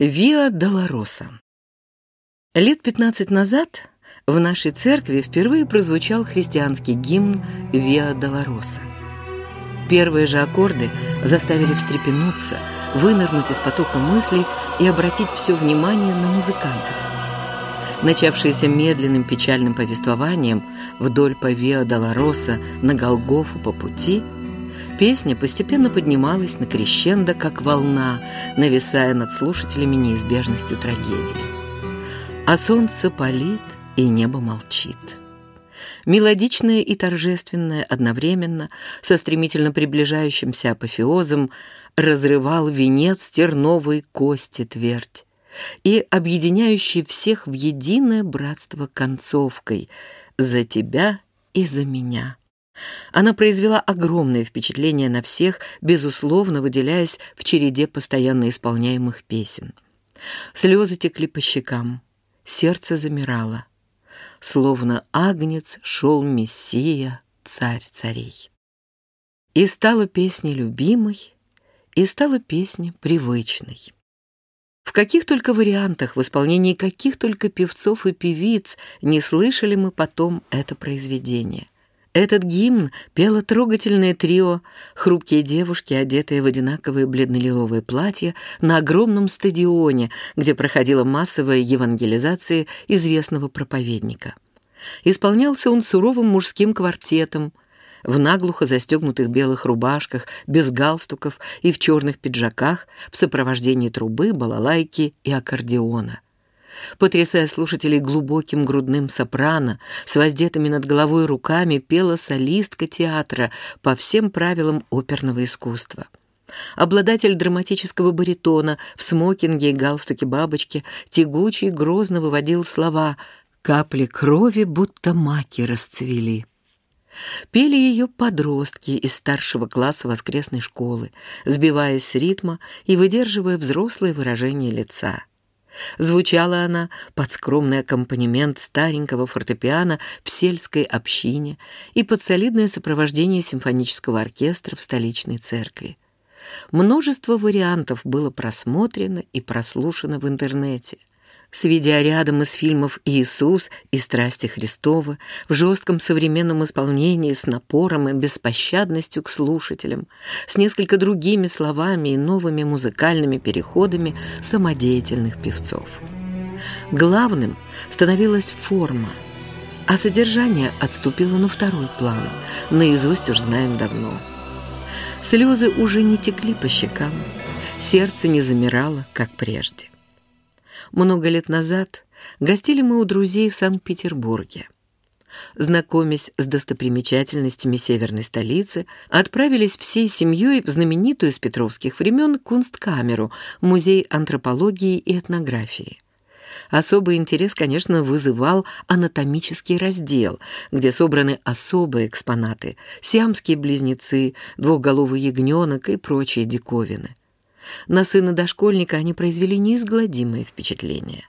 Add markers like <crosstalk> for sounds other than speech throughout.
Виа Долороса. Лет 15 назад в нашей церкви впервые прозвучал христианский гимн «Виа Долороса». Первые же аккорды заставили встрепенуться, вынырнуть из потока мыслей и обратить все внимание на музыкантов. Начавшиеся медленным печальным повествованием вдоль по Виа Долороса на Голгофу по пути – Песня постепенно поднималась на крещендо, как волна, нависая над слушателями неизбежностью трагедии. А солнце палит, и небо молчит. Мелодичное и торжественное одновременно, со стремительно приближающимся апофеозом, разрывал венец терновой кости твердь и объединяющий всех в единое братство концовкой «За тебя и за меня». Она произвела огромное впечатление на всех, безусловно выделяясь в череде постоянно исполняемых песен. Слезы текли по щекам, сердце замирало. Словно агнец шел Мессия, царь царей. И стала песня любимой, и стала песня привычной. В каких только вариантах, в исполнении каких только певцов и певиц не слышали мы потом это произведение. Этот гимн пело трогательное трио, хрупкие девушки, одетые в одинаковые бледно-лиловые платья, на огромном стадионе, где проходила массовая евангелизация известного проповедника. Исполнялся он суровым мужским квартетом, в наглухо застегнутых белых рубашках, без галстуков и в черных пиджаках, в сопровождении трубы, балалайки и аккордеона потрясая слушателей глубоким грудным сопрано, с воздетыми над головой руками пела солистка театра по всем правилам оперного искусства. Обладатель драматического баритона в смокинге и галстуке бабочки тягучий грозно выводил слова «Капли крови, будто маки расцвели». Пели ее подростки из старшего класса воскресной школы, сбиваясь с ритма и выдерживая взрослые выражения лица. Звучала она под скромный аккомпанемент старенького фортепиано в сельской общине и под солидное сопровождение симфонического оркестра в столичной церкви. Множество вариантов было просмотрено и прослушано в интернете – с видеорядом из фильмов «Иисус» и «Страсти Христовы» в жестком современном исполнении с напором и беспощадностью к слушателям, с несколько другими словами и новыми музыкальными переходами самодеятельных певцов. Главным становилась форма, а содержание отступило на второй план, наизусть уж знаем давно. Слезы уже не текли по щекам, сердце не замирало, как прежде. Много лет назад гостили мы у друзей в Санкт-Петербурге. Знакомясь с достопримечательностями северной столицы, отправились всей семьей в знаменитую с петровских времен Кунсткамеру, музей антропологии и этнографии. Особый интерес, конечно, вызывал анатомический раздел, где собраны особые экспонаты — сиамские близнецы, двухголовый ягненок и прочие диковины — на сына дошкольника они произвели неизгладимое впечатление.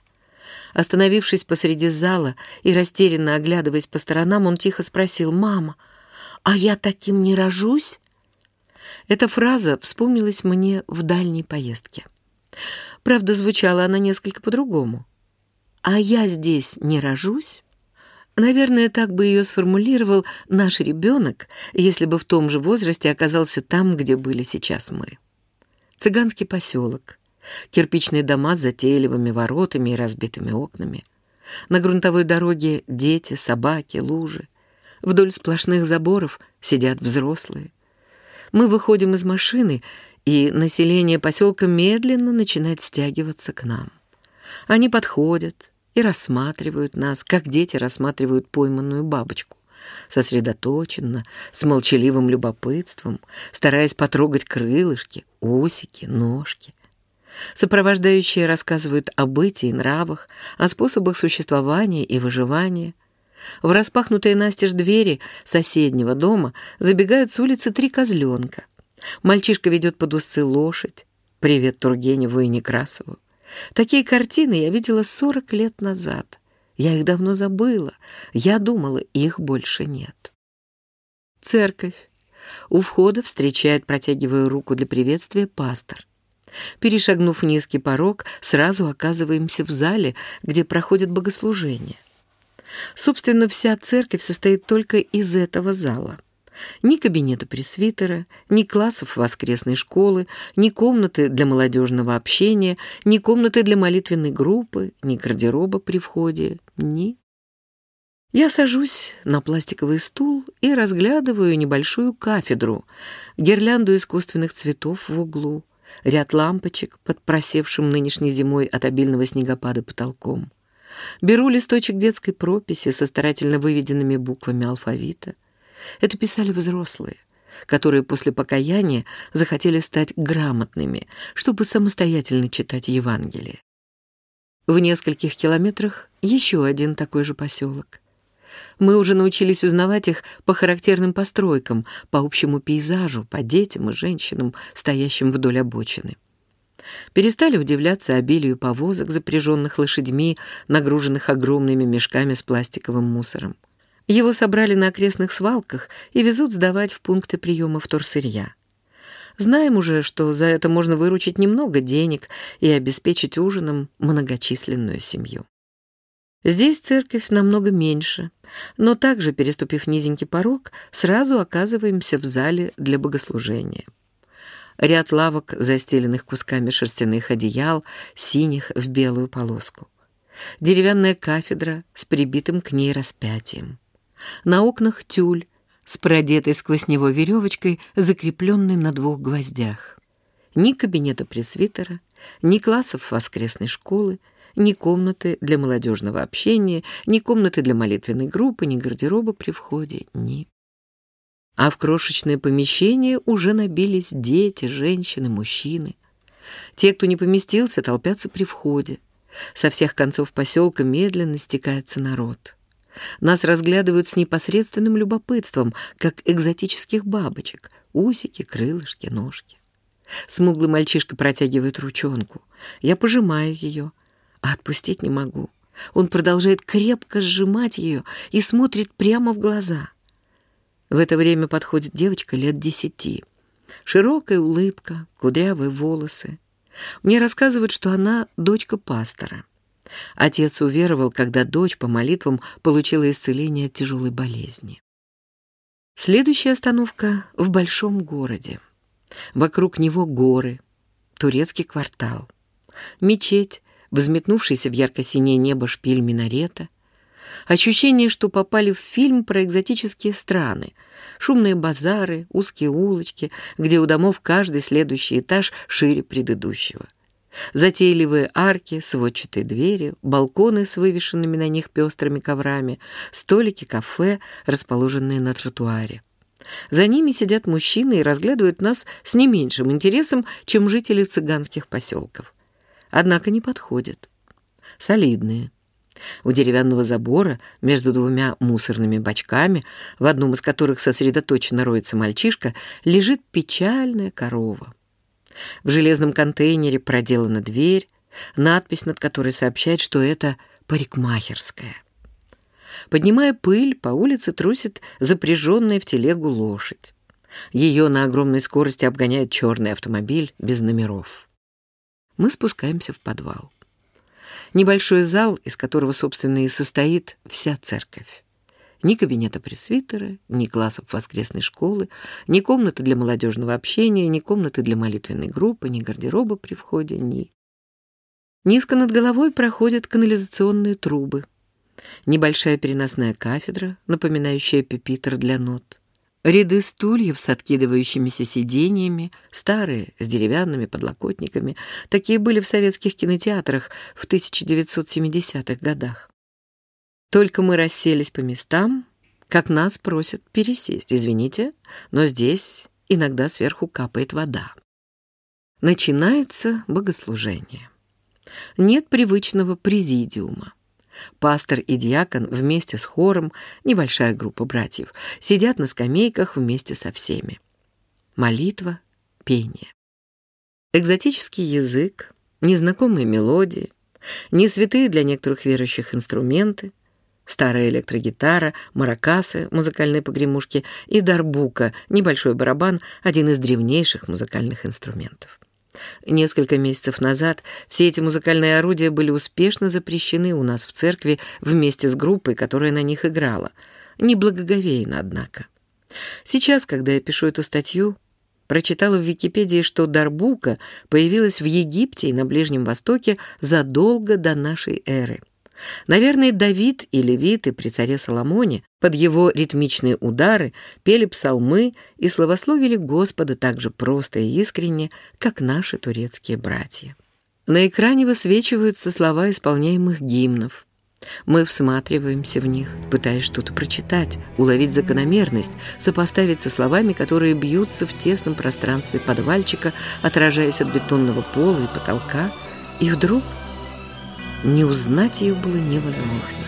Остановившись посреди зала и растерянно оглядываясь по сторонам, он тихо спросил «Мама, а я таким не рожусь?» Эта фраза вспомнилась мне в дальней поездке. Правда, звучала она несколько по-другому. «А я здесь не рожусь?» Наверное, так бы ее сформулировал наш ребенок, если бы в том же возрасте оказался там, где были сейчас мы. Цыганский поселок, кирпичные дома с затейливыми воротами и разбитыми окнами. На грунтовой дороге дети, собаки, лужи. Вдоль сплошных заборов сидят взрослые. Мы выходим из машины, и население поселка медленно начинает стягиваться к нам. Они подходят и рассматривают нас, как дети рассматривают пойманную бабочку сосредоточенно, с молчаливым любопытством, стараясь потрогать крылышки, усики, ножки. Сопровождающие рассказывают о бытии нравах, о способах существования и выживания. В распахнутые настежь двери соседнего дома забегают с улицы три козленка. Мальчишка ведет под узцы лошадь. Привет Тургеневу и Некрасову. Такие картины я видела сорок лет назад — я их давно забыла. Я думала, их больше нет. Церковь. У входа встречает, протягивая руку для приветствия, пастор. Перешагнув низкий порог, сразу оказываемся в зале, где проходит богослужение. Собственно, вся церковь состоит только из этого зала. Ни кабинета пресвитера, ни классов воскресной школы, ни комнаты для молодежного общения, ни комнаты для молитвенной группы, ни гардероба при входе, ни... Я сажусь на пластиковый стул и разглядываю небольшую кафедру, гирлянду искусственных цветов в углу, ряд лампочек под просевшим нынешней зимой от обильного снегопада потолком. Беру листочек детской прописи со старательно выведенными буквами алфавита. Это писали взрослые, которые после покаяния захотели стать грамотными, чтобы самостоятельно читать Евангелие. В нескольких километрах еще один такой же поселок. Мы уже научились узнавать их по характерным постройкам, по общему пейзажу, по детям и женщинам, стоящим вдоль обочины. Перестали удивляться обилию повозок, запряженных лошадьми, нагруженных огромными мешками с пластиковым мусором. Его собрали на окрестных свалках и везут сдавать в пункты приема вторсырья. Знаем уже, что за это можно выручить немного денег и обеспечить ужином многочисленную семью. Здесь церковь намного меньше, но также, переступив низенький порог, сразу оказываемся в зале для богослужения. Ряд лавок, застеленных кусками шерстяных одеял, синих в белую полоску. Деревянная кафедра с прибитым к ней распятием. На окнах тюль с продетой сквозь него веревочкой, закрепленной на двух гвоздях. Ни кабинета пресвитера, ни классов воскресной школы, ни комнаты для молодежного общения, ни комнаты для молитвенной группы, ни гардероба при входе, ни... А в крошечное помещение уже набились дети, женщины, мужчины. Те, кто не поместился, толпятся при входе. Со всех концов поселка медленно стекается народ. Нас разглядывают с непосредственным любопытством, как экзотических бабочек. Усики, крылышки, ножки. Смуглый мальчишка протягивает ручонку. Я пожимаю ее, а отпустить не могу. Он продолжает крепко сжимать ее и смотрит прямо в глаза. В это время подходит девочка лет десяти. Широкая улыбка, кудрявые волосы. Мне рассказывают, что она дочка пастора. Отец уверовал, когда дочь по молитвам получила исцеление от тяжелой болезни. Следующая остановка в большом городе. Вокруг него горы, турецкий квартал, мечеть, взметнувшийся в ярко-синее небо шпиль минарета, ощущение, что попали в фильм про экзотические страны, шумные базары, узкие улочки, где у домов каждый следующий этаж шире предыдущего. Затейливые арки, сводчатые двери, балконы с вывешенными на них пестрыми коврами, столики кафе, расположенные на тротуаре. За ними сидят мужчины и разглядывают нас с не меньшим интересом, чем жители цыганских поселков. Однако не подходят. Солидные. У деревянного забора между двумя мусорными бачками, в одном из которых сосредоточенно роется мальчишка, лежит печальная корова. В железном контейнере проделана дверь, надпись над которой сообщает, что это парикмахерская. Поднимая пыль, по улице трусит запряженная в телегу лошадь. Ее на огромной скорости обгоняет черный автомобиль без номеров. Мы спускаемся в подвал. Небольшой зал, из которого, собственно, и состоит вся церковь. Ни кабинета пресвитера, ни классов воскресной школы, ни комнаты для молодежного общения, ни комнаты для молитвенной группы, ни гардероба при входе, ни... Низко над головой проходят канализационные трубы. Небольшая переносная кафедра, напоминающая пепитер для нот. Ряды стульев с откидывающимися сиденьями, старые, с деревянными подлокотниками. Такие были в советских кинотеатрах в 1970-х годах. Только мы расселись по местам, как нас просят пересесть. Извините, но здесь иногда сверху капает вода. Начинается богослужение. Нет привычного президиума. Пастор и диакон вместе с хором, небольшая группа братьев, сидят на скамейках вместе со всеми. Молитва, пение. Экзотический язык, незнакомые мелодии, не святые для некоторых верующих инструменты — Старая электрогитара, маракасы, музыкальные погремушки и дарбука, небольшой барабан, один из древнейших музыкальных инструментов. Несколько месяцев назад все эти музыкальные орудия были успешно запрещены у нас в церкви вместе с группой, которая на них играла. Неблагоговейно, однако. Сейчас, когда я пишу эту статью, прочитала в Википедии, что дарбука появилась в Египте и на Ближнем Востоке задолго до нашей эры. Наверное, Давид и левиты при царе Соломоне под его ритмичные удары пели псалмы и славословили Господа так же просто и искренне, как наши турецкие братья. На экране высвечиваются слова исполняемых гимнов. Мы всматриваемся в них, пытаясь что-то прочитать, уловить закономерность, сопоставить со словами, которые бьются в тесном пространстве подвальчика, отражаясь от бетонного пола и потолка, и вдруг не узнать ее было невозможно.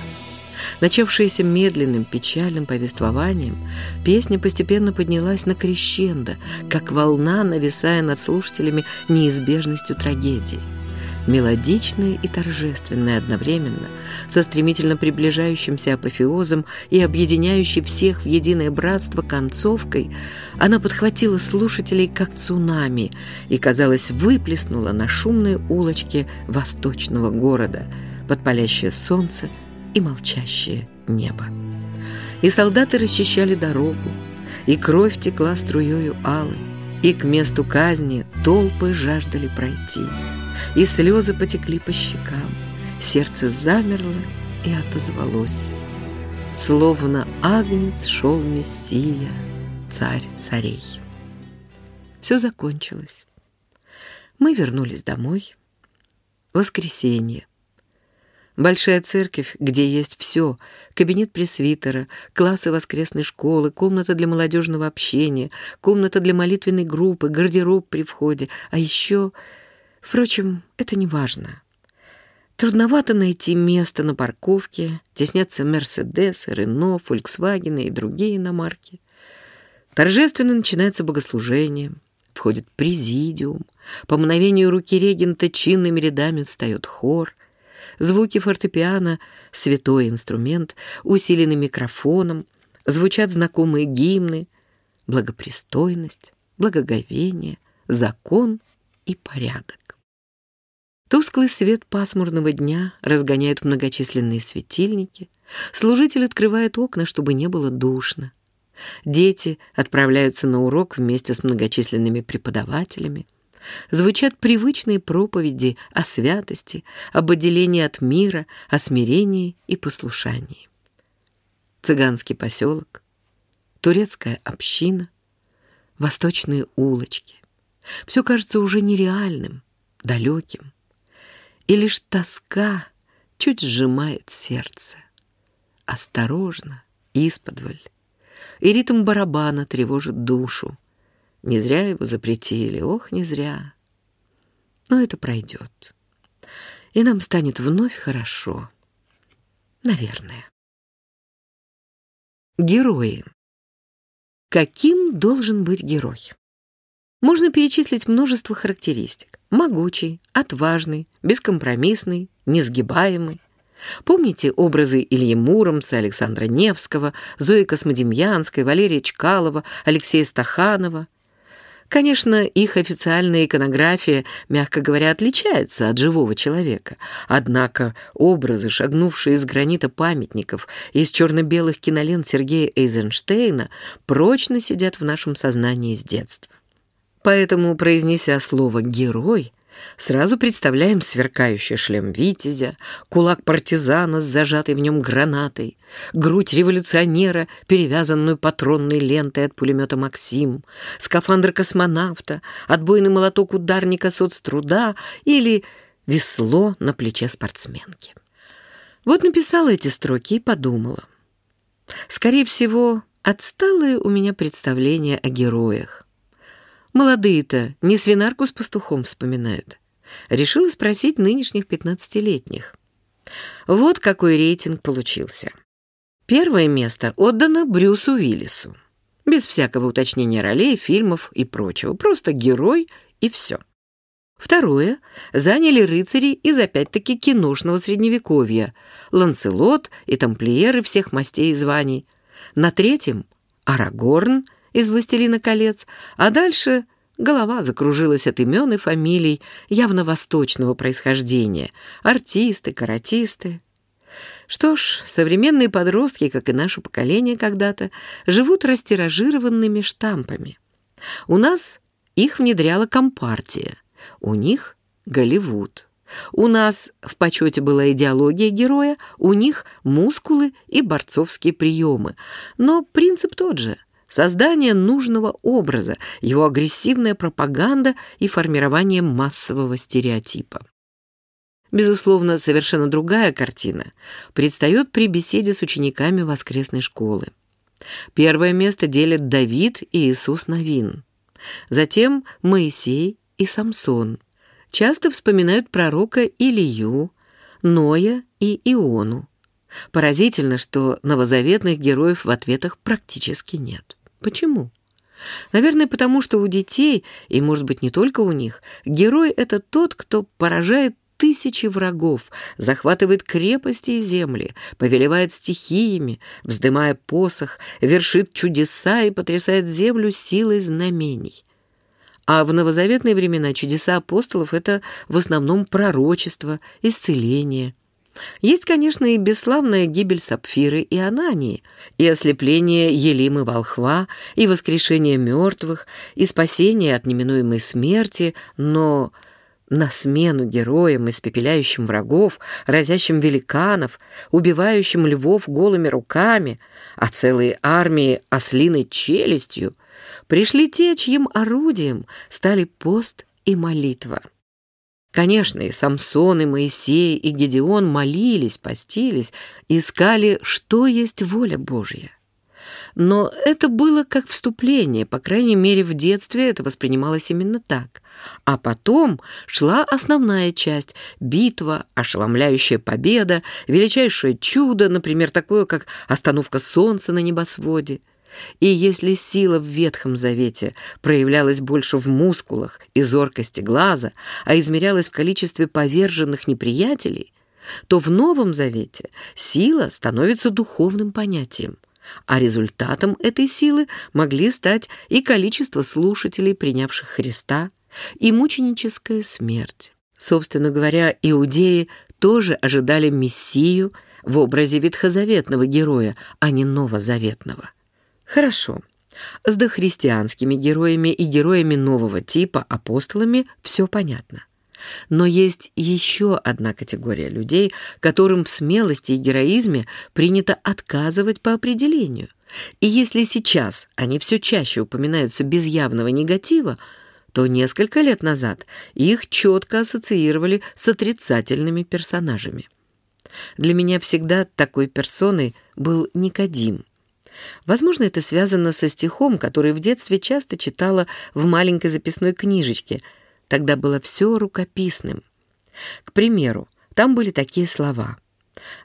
Начавшаяся медленным, печальным повествованием, песня постепенно поднялась на крещендо, как волна, нависая над слушателями неизбежностью трагедии мелодичная и торжественная одновременно, со стремительно приближающимся апофеозом и объединяющей всех в единое братство концовкой, она подхватила слушателей как цунами и, казалось, выплеснула на шумные улочки восточного города под палящее солнце и молчащее небо. И солдаты расчищали дорогу, и кровь текла струёю алой, и к месту казни толпы жаждали пройти — и слезы потекли по щекам. Сердце замерло и отозвалось. Словно агнец шел Мессия, царь царей. Все закончилось. Мы вернулись домой. Воскресенье. Большая церковь, где есть все. Кабинет пресвитера, классы воскресной школы, комната для молодежного общения, комната для молитвенной группы, гардероб при входе. А еще Впрочем, это не важно. Трудновато найти место на парковке, теснятся Мерседесы, Рено, Фольксвагены и другие иномарки. Торжественно начинается богослужение, входит президиум, по мгновению руки регента чинными рядами встает хор, звуки фортепиано — святой инструмент, усиленный микрофоном, звучат знакомые гимны, благопристойность, благоговение, закон и порядок. Тусклый свет пасмурного дня разгоняет многочисленные светильники. Служитель открывает окна, чтобы не было душно. Дети отправляются на урок вместе с многочисленными преподавателями. Звучат привычные проповеди о святости, об отделении от мира, о смирении и послушании. Цыганский поселок, турецкая община, восточные улочки. Все кажется уже нереальным, далеким и лишь тоска чуть сжимает сердце. Осторожно, исподволь, и ритм барабана тревожит душу. Не зря его запретили, ох, не зря. Но это пройдет, и нам станет вновь хорошо. Наверное. Герои. Каким должен быть герой? Можно перечислить множество характеристик. Могучий, отважный, бескомпромиссный, несгибаемый. Помните образы Ильи Муромца, Александра Невского, Зои Космодемьянской, Валерия Чкалова, Алексея Стаханова? Конечно, их официальная иконография, мягко говоря, отличается от живого человека. Однако образы, шагнувшие из гранита памятников и из черно-белых кинолент Сергея Эйзенштейна, прочно сидят в нашем сознании с детства. Поэтому, произнеся слово «герой», сразу представляем сверкающий шлем витязя, кулак партизана с зажатой в нем гранатой, грудь революционера, перевязанную патронной лентой от пулемета «Максим», скафандр космонавта, отбойный молоток ударника соцтруда или весло на плече спортсменки. Вот написала эти строки и подумала. Скорее всего, отсталое у меня представление о героях. Молодые-то не свинарку с пастухом вспоминают. Решила спросить нынешних пятнадцатилетних. Вот какой рейтинг получился. Первое место отдано Брюсу Уиллису. Без всякого уточнения ролей, фильмов и прочего. Просто герой и все. Второе заняли рыцари из опять-таки киношного средневековья. Ланцелот и тамплиеры всех мастей и званий. На третьем — Арагорн — из «Властелина колец», а дальше Голова закружилась от имен и фамилий явно восточного происхождения. Артисты, каратисты. Что ж, современные подростки, как и наше поколение когда-то, живут растиражированными штампами. У нас их внедряла Компартия, у них — Голливуд. У нас в почете была идеология героя, у них мускулы и борцовские приемы. Но принцип тот же — создание нужного образа, его агрессивная пропаганда и формирование массового стереотипа. Безусловно, совершенно другая картина предстает при беседе с учениками воскресной школы. Первое место делят Давид и Иисус Новин. Затем Моисей и Самсон. Часто вспоминают пророка Илию, Ноя и Иону. Поразительно, что новозаветных героев в ответах практически нет. Почему? Наверное, потому что у детей, и, может быть, не только у них, герой — это тот, кто поражает тысячи врагов, захватывает крепости и земли, повелевает стихиями, вздымая посох, вершит чудеса и потрясает землю силой знамений. А в новозаветные времена чудеса апостолов — это в основном пророчество, исцеление. Есть, конечно, и бесславная гибель Сапфиры и Анании, и ослепление Елимы Волхва, и воскрешение мертвых, и спасение от неминуемой смерти, но на смену героям, испепеляющим врагов, разящим великанов, убивающим львов голыми руками, а целые армии ослиной челюстью, пришли те, чьим орудием стали пост и молитва. Конечно, и Самсон, и Моисей, и Гедеон молились, постились, искали, что есть воля Божья. Но это было как вступление, по крайней мере, в детстве это воспринималось именно так. А потом шла основная часть — битва, ошеломляющая победа, величайшее чудо, например, такое, как остановка солнца на небосводе. И если сила в Ветхом Завете проявлялась больше в мускулах и зоркости глаза, а измерялась в количестве поверженных неприятелей, то в Новом Завете сила становится духовным понятием — а результатом этой силы могли стать и количество слушателей, принявших Христа, и мученическая смерть. Собственно говоря, иудеи тоже ожидали Мессию в образе ветхозаветного героя, а не новозаветного. Хорошо. С дохристианскими героями и героями нового типа, апостолами, все понятно. Но есть еще одна категория людей, которым в смелости и героизме принято отказывать по определению. И если сейчас они все чаще упоминаются без явного негатива, то несколько лет назад их четко ассоциировали с отрицательными персонажами. Для меня всегда такой персоной был Никодим. Возможно, это связано со стихом, который в детстве часто читала в маленькой записной книжечке – Тогда было все рукописным. К примеру, там были такие слова.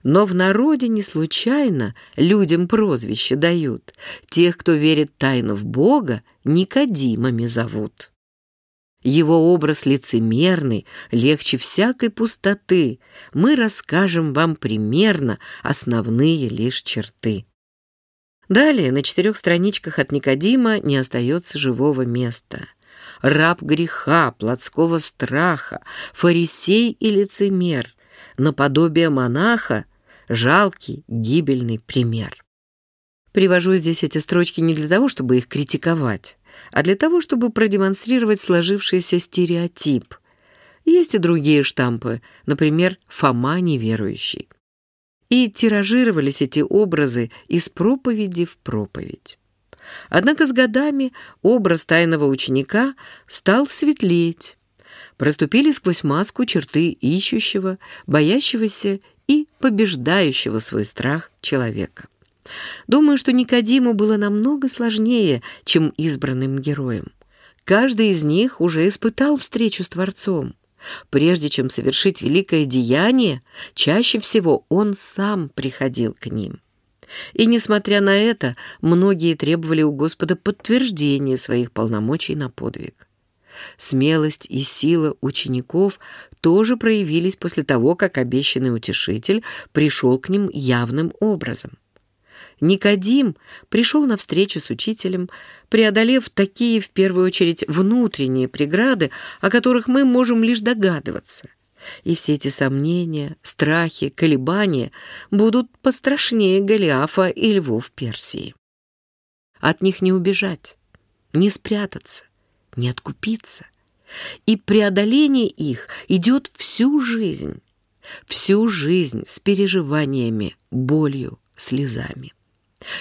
«Но в народе не случайно людям прозвище дают. Тех, кто верит тайно в Бога, Никодимами зовут». Его образ лицемерный, легче всякой пустоты. Мы расскажем вам примерно основные лишь черты. Далее на четырех страничках от Никодима не остается живого места — раб греха, плотского страха, фарисей и лицемер, наподобие монаха, жалкий, гибельный пример. Привожу здесь эти строчки не для того, чтобы их критиковать, а для того, чтобы продемонстрировать сложившийся стереотип. Есть и другие штампы, например, «Фома неверующий». И тиражировались эти образы из проповеди в проповедь. Однако с годами образ тайного ученика стал светлеть. Проступили сквозь маску черты ищущего, боящегося и побеждающего свой страх человека. Думаю, что Никодиму было намного сложнее, чем избранным героям. Каждый из них уже испытал встречу с Творцом. Прежде чем совершить великое деяние, чаще всего он сам приходил к ним. И, несмотря на это, многие требовали у Господа подтверждения своих полномочий на подвиг. Смелость и сила учеников тоже проявились после того, как обещанный утешитель пришел к ним явным образом. Никодим пришел на встречу с учителем, преодолев такие, в первую очередь, внутренние преграды, о которых мы можем лишь догадываться. И все эти сомнения, страхи, колебания будут пострашнее Голиафа и львов Персии. От них не убежать, не спрятаться, не откупиться. И преодоление их идет всю жизнь, всю жизнь с переживаниями, болью, слезами.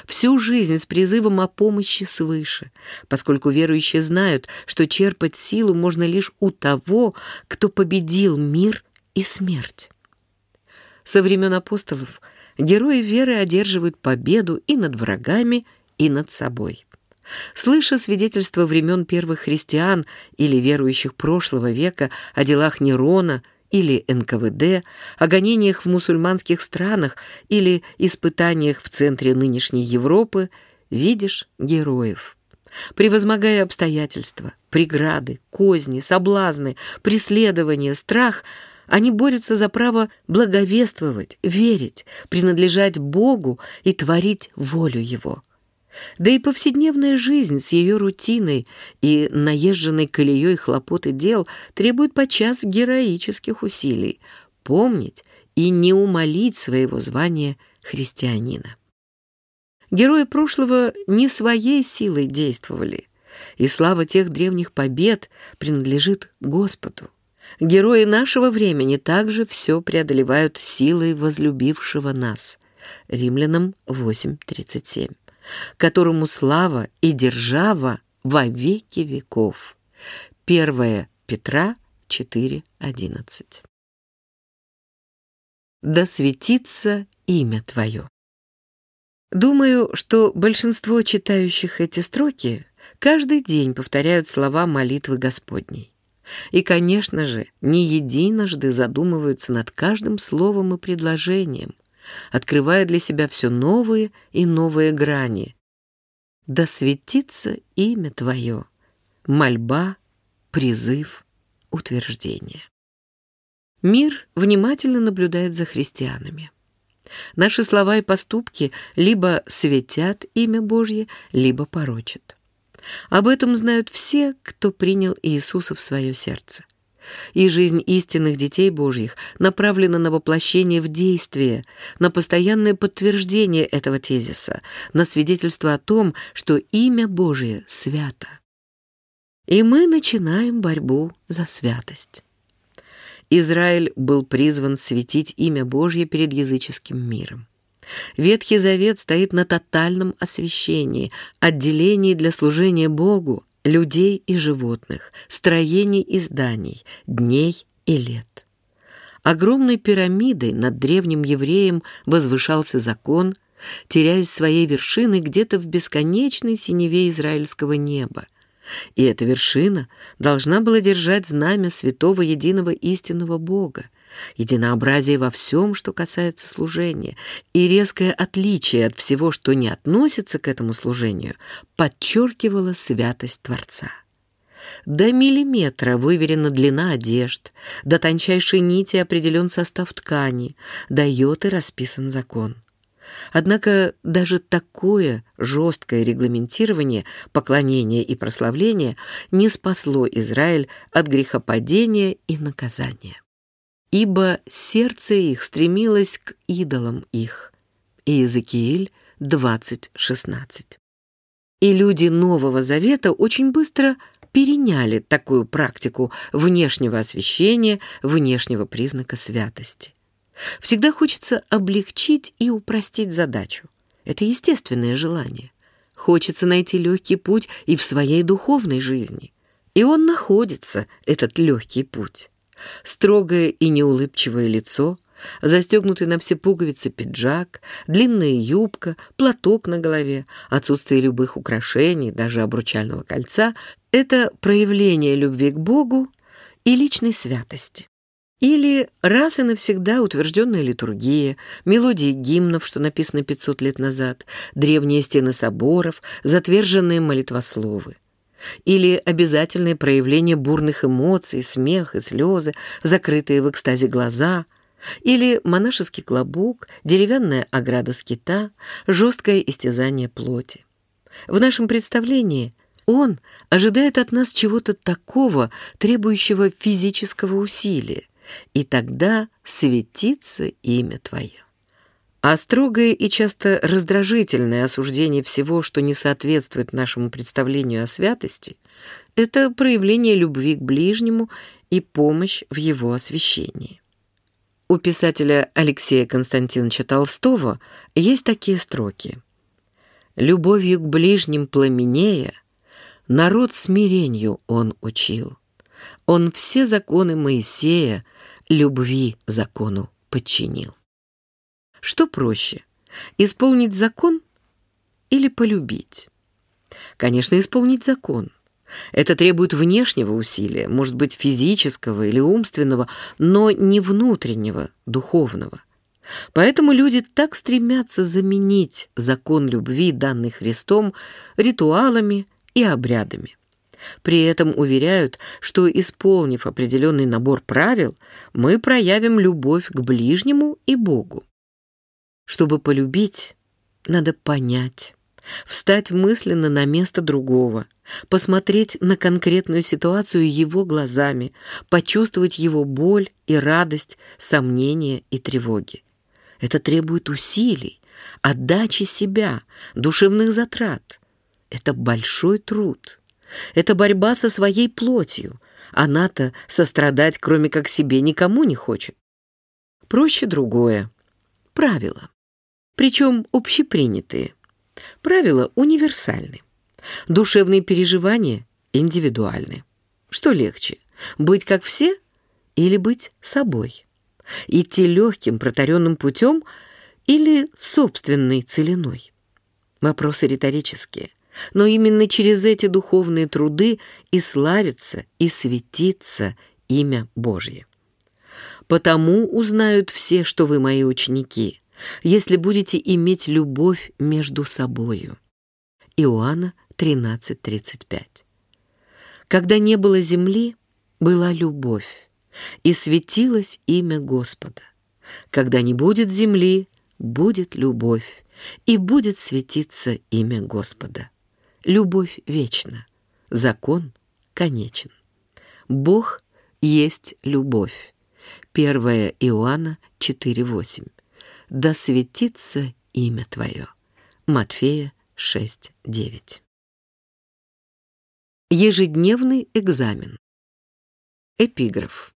Всю жизнь с призывом о помощи свыше, поскольку верующие знают, что черпать силу можно лишь у того, кто победил мир и смерть. Со времен апостолов герои веры одерживают победу и над врагами, и над собой. Слыша свидетельства времен первых христиан или верующих прошлого века о делах Нерона или НКВД, о гонениях в мусульманских странах или испытаниях в центре нынешней Европы, видишь героев. Превозмогая обстоятельства, преграды, козни, соблазны, преследования, страх, они борются за право благовествовать, верить, принадлежать Богу и творить волю Его. Да и повседневная жизнь с ее рутиной и наезженной колеей хлопот и дел требует подчас героических усилий помнить и не умолить своего звания христианина. Герои прошлого не своей силой действовали, и слава тех древних побед принадлежит Господу. Герои нашего времени также все преодолевают силой возлюбившего нас. Римлянам 8.37 которому слава и держава во веки веков. 1 Петра 4.11 Да светится имя Твое. Думаю, что большинство читающих эти строки каждый день повторяют слова молитвы Господней. И, конечно же, не единожды задумываются над каждым словом и предложением, открывая для себя все новые и новые грани. Да светится имя Твое, мольба, призыв, утверждение. Мир внимательно наблюдает за христианами. Наши слова и поступки либо светят имя Божье, либо порочат. Об этом знают все, кто принял Иисуса в свое сердце и жизнь истинных детей Божьих направлена на воплощение в действие, на постоянное подтверждение этого тезиса, на свидетельство о том, что имя Божие свято. И мы начинаем борьбу за святость. Израиль был призван светить имя Божье перед языческим миром. Ветхий Завет стоит на тотальном освящении, отделении для служения Богу, людей и животных, строений и зданий, дней и лет. Огромной пирамидой над древним евреем возвышался закон, теряясь своей вершиной где-то в бесконечной синеве израильского неба. И эта вершина должна была держать знамя святого единого истинного Бога, единообразие во всем, что касается служения, и резкое отличие от всего, что не относится к этому служению, подчеркивало святость Творца. До миллиметра выверена длина одежд, до тончайшей нити определен состав ткани, до йоты расписан закон. Однако даже такое жесткое регламентирование поклонения и прославления не спасло Израиль от грехопадения и наказания ибо сердце их стремилось к идолам их. Иезекииль 20.16. И люди Нового Завета очень быстро переняли такую практику внешнего освящения, внешнего признака святости. Всегда хочется облегчить и упростить задачу. Это естественное желание. Хочется найти легкий путь и в своей духовной жизни. И он находится, этот легкий путь. Строгое и неулыбчивое лицо, застегнутый на все пуговицы пиджак, длинная юбка, платок на голове, отсутствие любых украшений, даже обручального кольца — это проявление любви к Богу и личной святости. Или раз и навсегда утвержденная литургия, мелодии гимнов, что написано 500 лет назад, древние стены соборов, затверженные молитвословы или обязательное проявление бурных эмоций, смех и слезы, закрытые в экстазе глаза, Или монашеский клобук, деревянная ограда скита, жесткое истязание плоти. В нашем представлении он ожидает от нас чего-то такого, требующего физического усилия, и тогда светится имя Твое. А строгое и часто раздражительное осуждение всего, что не соответствует нашему представлению о святости, это проявление любви к ближнему и помощь в его освящении. У писателя Алексея Константиновича Толстого есть такие строки. «Любовью к ближним пламенея народ смирению он учил. Он все законы Моисея любви закону подчинил». Что проще, исполнить закон или полюбить? Конечно, исполнить закон. Это требует внешнего усилия, может быть, физического или умственного, но не внутреннего, духовного. Поэтому люди так стремятся заменить закон любви, данный Христом, ритуалами и обрядами. При этом уверяют, что, исполнив определенный набор правил, мы проявим любовь к ближнему и Богу. Чтобы полюбить, надо понять, встать мысленно на место другого, посмотреть на конкретную ситуацию его глазами, почувствовать его боль и радость, сомнения и тревоги. Это требует усилий, отдачи себя, душевных затрат. Это большой труд. Это борьба со своей плотью. Она-то сострадать, кроме как себе, никому не хочет. Проще другое. Правило причем общепринятые. Правила универсальны. Душевные переживания индивидуальны. Что легче, быть как все или быть собой? Идти легким протаренным путем или собственной целиной? Вопросы риторические. Но именно через эти духовные труды и славится, и светится имя Божье. «Потому узнают все, что вы мои ученики», если будете иметь любовь между собою. Иоанна 13:35. Когда не было земли, была любовь, и светилось имя Господа. Когда не будет земли, будет любовь, и будет светиться имя Господа. Любовь вечна, закон конечен. Бог есть любовь. 1 Иоанна 4:8 да светится имя Твое. Матфея 6.9. Ежедневный экзамен. Эпиграф.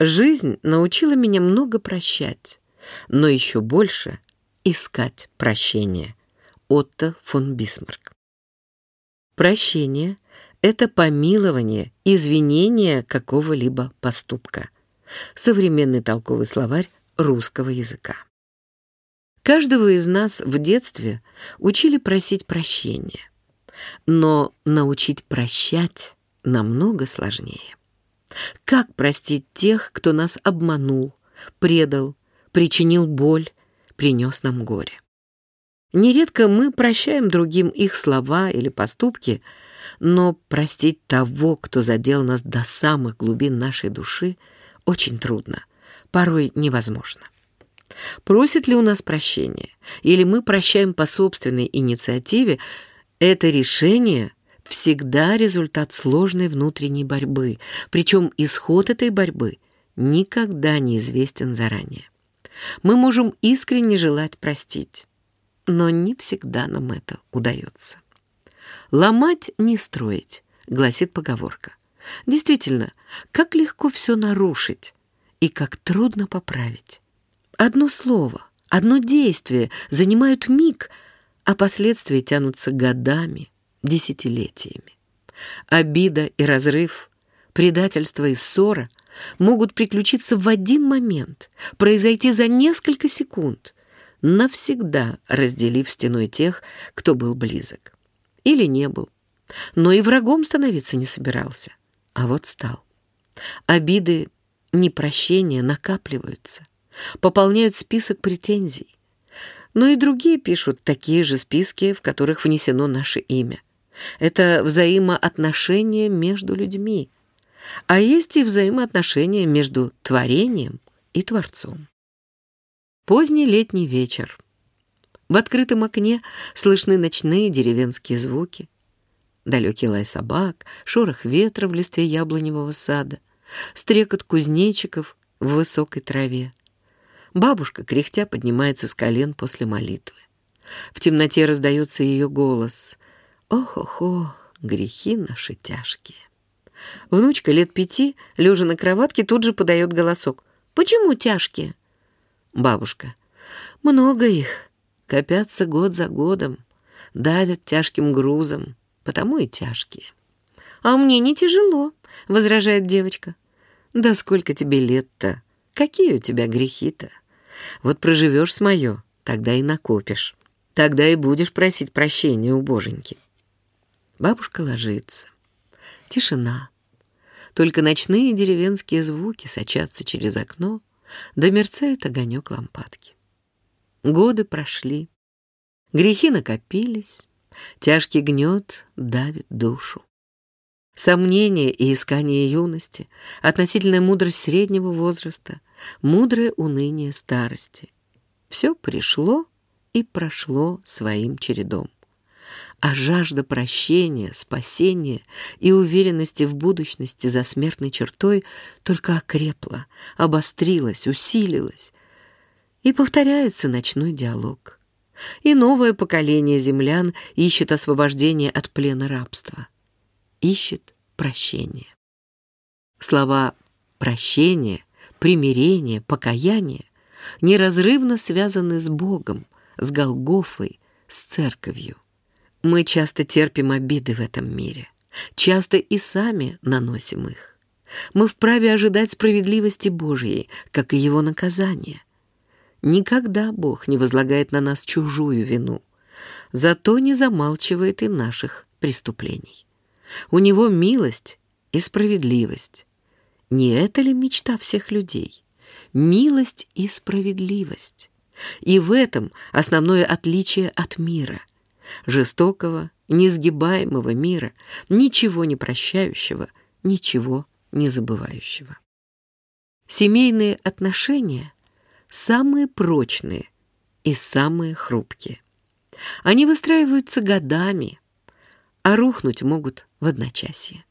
Жизнь научила меня много прощать, но еще больше искать прощение. Отто фон Бисмарк. Прощение — это помилование, извинение какого-либо поступка. Современный толковый словарь русского языка. Каждого из нас в детстве учили просить прощения. Но научить прощать намного сложнее. Как простить тех, кто нас обманул, предал, причинил боль, принес нам горе? Нередко мы прощаем другим их слова или поступки, но простить того, кто задел нас до самых глубин нашей души, очень трудно, порой невозможно. Просит ли у нас прощения, или мы прощаем по собственной инициативе, это решение всегда результат сложной внутренней борьбы, причем исход этой борьбы никогда не известен заранее. Мы можем искренне желать простить, но не всегда нам это удается. «Ломать не строить», — гласит поговорка. Действительно, как легко все нарушить и как трудно поправить. Одно слово, одно действие занимают миг, а последствия тянутся годами, десятилетиями. Обида и разрыв, предательство и ссора могут приключиться в один момент, произойти за несколько секунд, навсегда разделив стеной тех, кто был близок. Или не был. Но и врагом становиться не собирался. А вот стал. Обиды, непрощения накапливаются пополняют список претензий. Но и другие пишут такие же списки, в которых внесено наше имя. Это взаимоотношения между людьми. А есть и взаимоотношения между творением и Творцом. Поздний летний вечер. В открытом окне слышны ночные деревенские звуки. Далекий лай собак, шорох ветра в листве яблоневого сада, стрекот кузнечиков в высокой траве. Бабушка, кряхтя, поднимается с колен после молитвы. В темноте раздается ее голос. «Ох-охо, грехи наши тяжкие». Внучка лет пяти, лежа на кроватке, тут же подает голосок. «Почему тяжкие?» Бабушка. «Много их. Копятся год за годом. Давят тяжким грузом. Потому и тяжкие». «А мне не тяжело», — возражает девочка. «Да сколько тебе лет-то? Какие у тебя грехи-то? Вот проживешь с моё, тогда и накопишь. Тогда и будешь просить прощения у боженьки». Бабушка ложится. Тишина. Только ночные деревенские звуки сочатся через окно, да мерцает огонек лампадки. Годы прошли, грехи накопились, тяжкий гнет давит душу. Сомнения и искание юности, относительная мудрость среднего возраста, мудрое уныние старости. Все пришло и прошло своим чередом а жажда прощения, спасения и уверенности в будущности за смертной чертой только окрепла, обострилась, усилилась. И повторяется ночной диалог. И новое поколение землян ищет освобождение от плена рабства. Ищет прощение. Слова «прощение», «примирение», «покаяние» неразрывно связаны с Богом, с Голгофой, с церковью. Мы часто терпим обиды в этом мире. Часто и сами наносим их. Мы вправе ожидать справедливости Божьей, как и Его наказания. Никогда Бог не возлагает на нас чужую вину, зато не замалчивает и наших преступлений. У Него милость и справедливость. Не это ли мечта всех людей? Милость и справедливость. И в этом основное отличие от мира — жестокого, несгибаемого мира, ничего не прощающего, ничего не забывающего. Семейные отношения самые прочные и самые хрупкие. Они выстраиваются годами, а рухнуть могут в одночасье.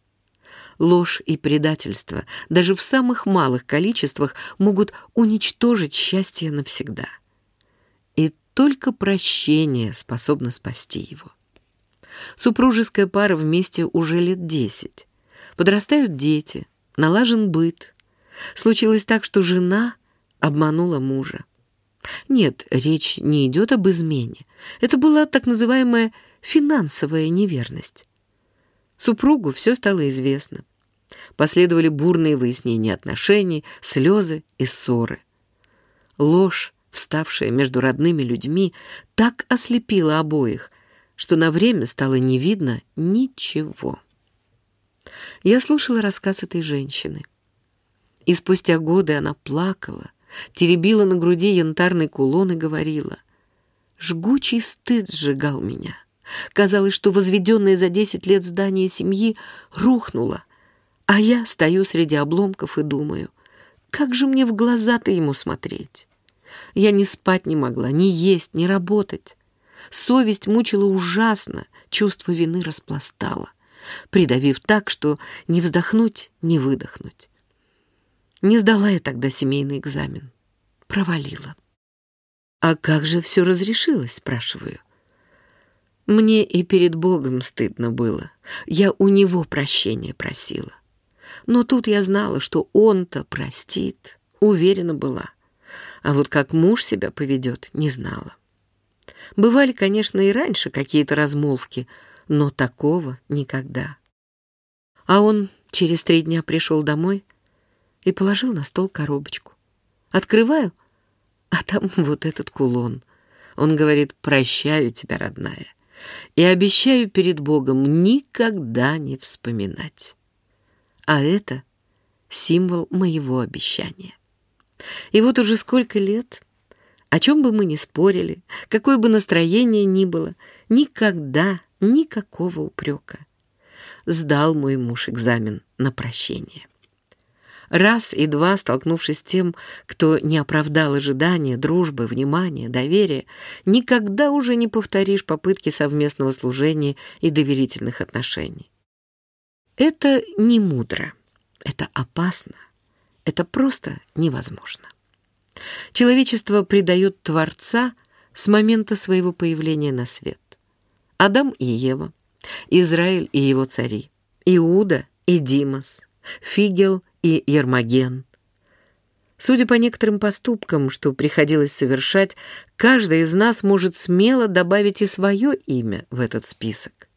Ложь и предательство даже в самых малых количествах могут уничтожить счастье навсегда — только прощение способно спасти его. Супружеская пара вместе уже лет десять. Подрастают дети, налажен быт. Случилось так, что жена обманула мужа. Нет, речь не идет об измене. Это была так называемая финансовая неверность. Супругу все стало известно. Последовали бурные выяснения отношений, слезы и ссоры. Ложь вставшая между родными людьми, так ослепила обоих, что на время стало не видно ничего. Я слушала рассказ этой женщины. И спустя годы она плакала, теребила на груди янтарный кулон и говорила. Жгучий стыд сжигал меня. Казалось, что возведенное за десять лет здание семьи рухнуло, а я стою среди обломков и думаю, как же мне в глаза-то ему смотреть? Я ни спать не могла, ни есть, ни работать. Совесть мучила ужасно, чувство вины распластало, придавив так, что не вздохнуть, не выдохнуть. Не сдала я тогда семейный экзамен. Провалила. «А как же все разрешилось?» — спрашиваю. Мне и перед Богом стыдно было. Я у Него прощения просила. Но тут я знала, что Он-то простит. Уверена была. А вот как муж себя поведет, не знала. Бывали, конечно, и раньше какие-то размолвки, но такого никогда. А он через три дня пришел домой и положил на стол коробочку. Открываю, а там <laughs> вот этот кулон. Он говорит, прощаю тебя, родная, и обещаю перед Богом никогда не вспоминать. А это символ моего обещания. И вот уже сколько лет, о чем бы мы ни спорили, какое бы настроение ни было, никогда никакого упрека. Сдал мой муж экзамен на прощение. Раз и два, столкнувшись с тем, кто не оправдал ожидания, дружбы, внимания, доверия, никогда уже не повторишь попытки совместного служения и доверительных отношений. Это не мудро, это опасно, это просто невозможно. Человечество предает Творца с момента своего появления на свет. Адам и Ева, Израиль и его цари, Иуда и Димас, Фигел и Ермоген. Судя по некоторым поступкам, что приходилось совершать, каждый из нас может смело добавить и свое имя в этот список.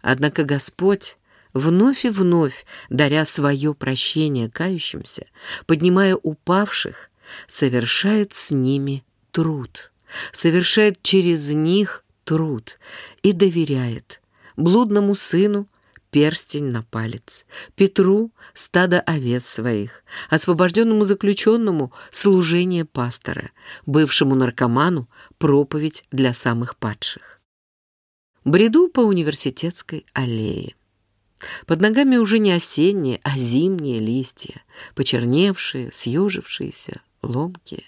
Однако Господь, вновь и вновь даря свое прощение кающимся, поднимая упавших, совершает с ними труд, совершает через них труд и доверяет блудному сыну перстень на палец, Петру — стадо овец своих, освобожденному заключенному — служение пастора, бывшему наркоману — проповедь для самых падших. Бреду по университетской аллее. Под ногами уже не осенние, а зимние листья, почерневшие, съежившиеся, ломкие.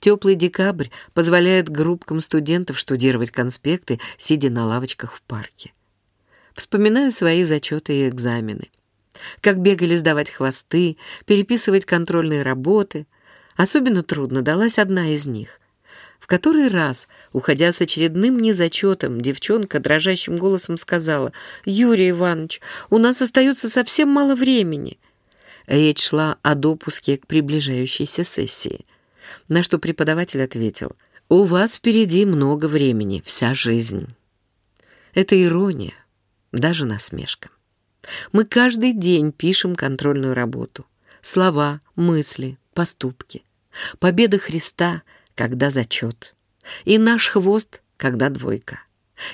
Теплый декабрь позволяет группкам студентов штудировать конспекты, сидя на лавочках в парке. Вспоминаю свои зачеты и экзамены. Как бегали сдавать хвосты, переписывать контрольные работы. Особенно трудно далась одна из них. В который раз, уходя с очередным незачетом, девчонка дрожащим голосом сказала, «Юрий Иванович, у нас остается совсем мало времени». Речь шла о допуске к приближающейся сессии. На что преподаватель ответил, «У вас впереди много времени, вся жизнь». Это ирония, даже насмешка. Мы каждый день пишем контрольную работу. Слова, мысли, поступки. Победа Христа, когда зачет. И наш хвост, когда двойка.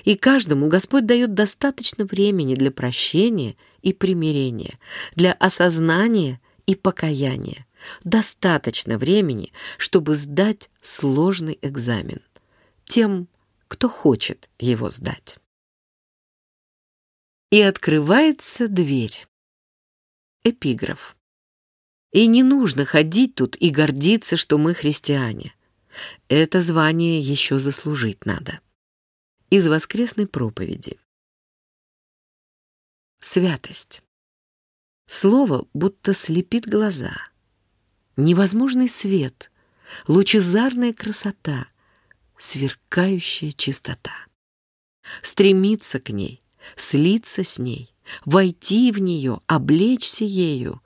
И каждому Господь дает достаточно времени для прощения и примирения, для осознания и покаяния. Достаточно времени, чтобы сдать сложный экзамен. Тем, кто хочет его сдать и открывается дверь. Эпиграф. И не нужно ходить тут и гордиться, что мы христиане. Это звание еще заслужить надо. Из воскресной проповеди. Святость. Слово будто слепит глаза. Невозможный свет, лучезарная красота, сверкающая чистота. Стремиться к ней, слиться с ней, войти в нее, облечься ею.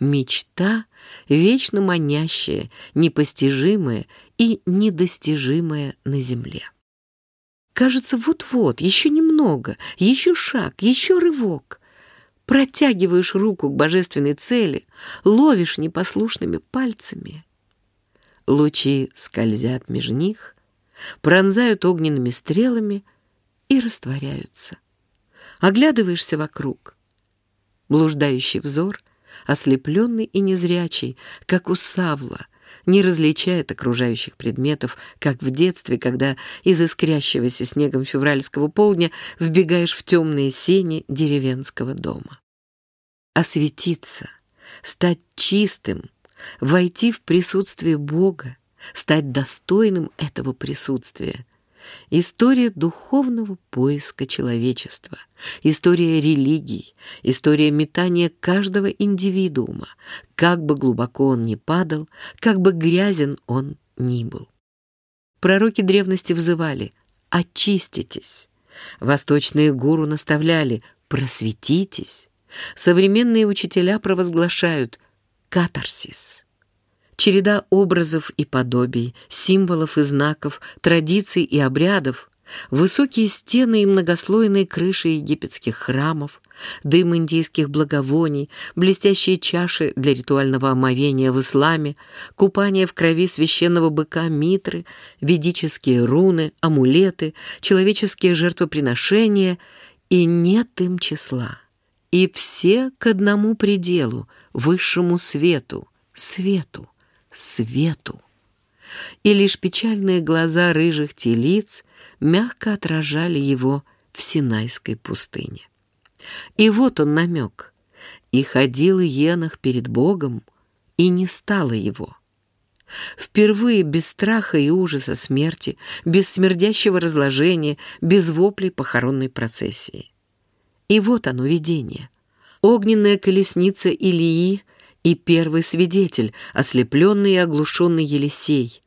Мечта, вечно манящая, непостижимая и недостижимая на земле. Кажется, вот-вот, еще немного, еще шаг, еще рывок. Протягиваешь руку к божественной цели, ловишь непослушными пальцами. Лучи скользят меж них, пронзают огненными стрелами и растворяются. Оглядываешься вокруг. Блуждающий взор, ослепленный и незрячий, как у Савла, не различает окружающих предметов, как в детстве, когда из искрящегося снегом февральского полдня вбегаешь в темные сени деревенского дома. Осветиться, стать чистым, войти в присутствие Бога, стать достойным этого присутствия — История духовного поиска человечества, история религий, история метания каждого индивидуума, как бы глубоко он ни падал, как бы грязен он ни был. Пророки древности взывали «очиститесь», восточные гуру наставляли «просветитесь», современные учителя провозглашают «катарсис». Череда образов и подобий, символов и знаков, традиций и обрядов, высокие стены и многослойные крыши египетских храмов, дым индийских благовоний, блестящие чаши для ритуального омовения в исламе, купание в крови священного быка Митры, ведические руны, амулеты, человеческие жертвоприношения, и нет им числа. И все к одному пределу, высшему свету, свету свету. И лишь печальные глаза рыжих телиц мягко отражали его в Синайской пустыне. И вот он намек. И ходил Енох перед Богом, и не стало его. Впервые без страха и ужаса смерти, без смердящего разложения, без воплей похоронной процессии. И вот оно видение. Огненная колесница Илии и первый свидетель, ослепленный и оглушенный Елисей,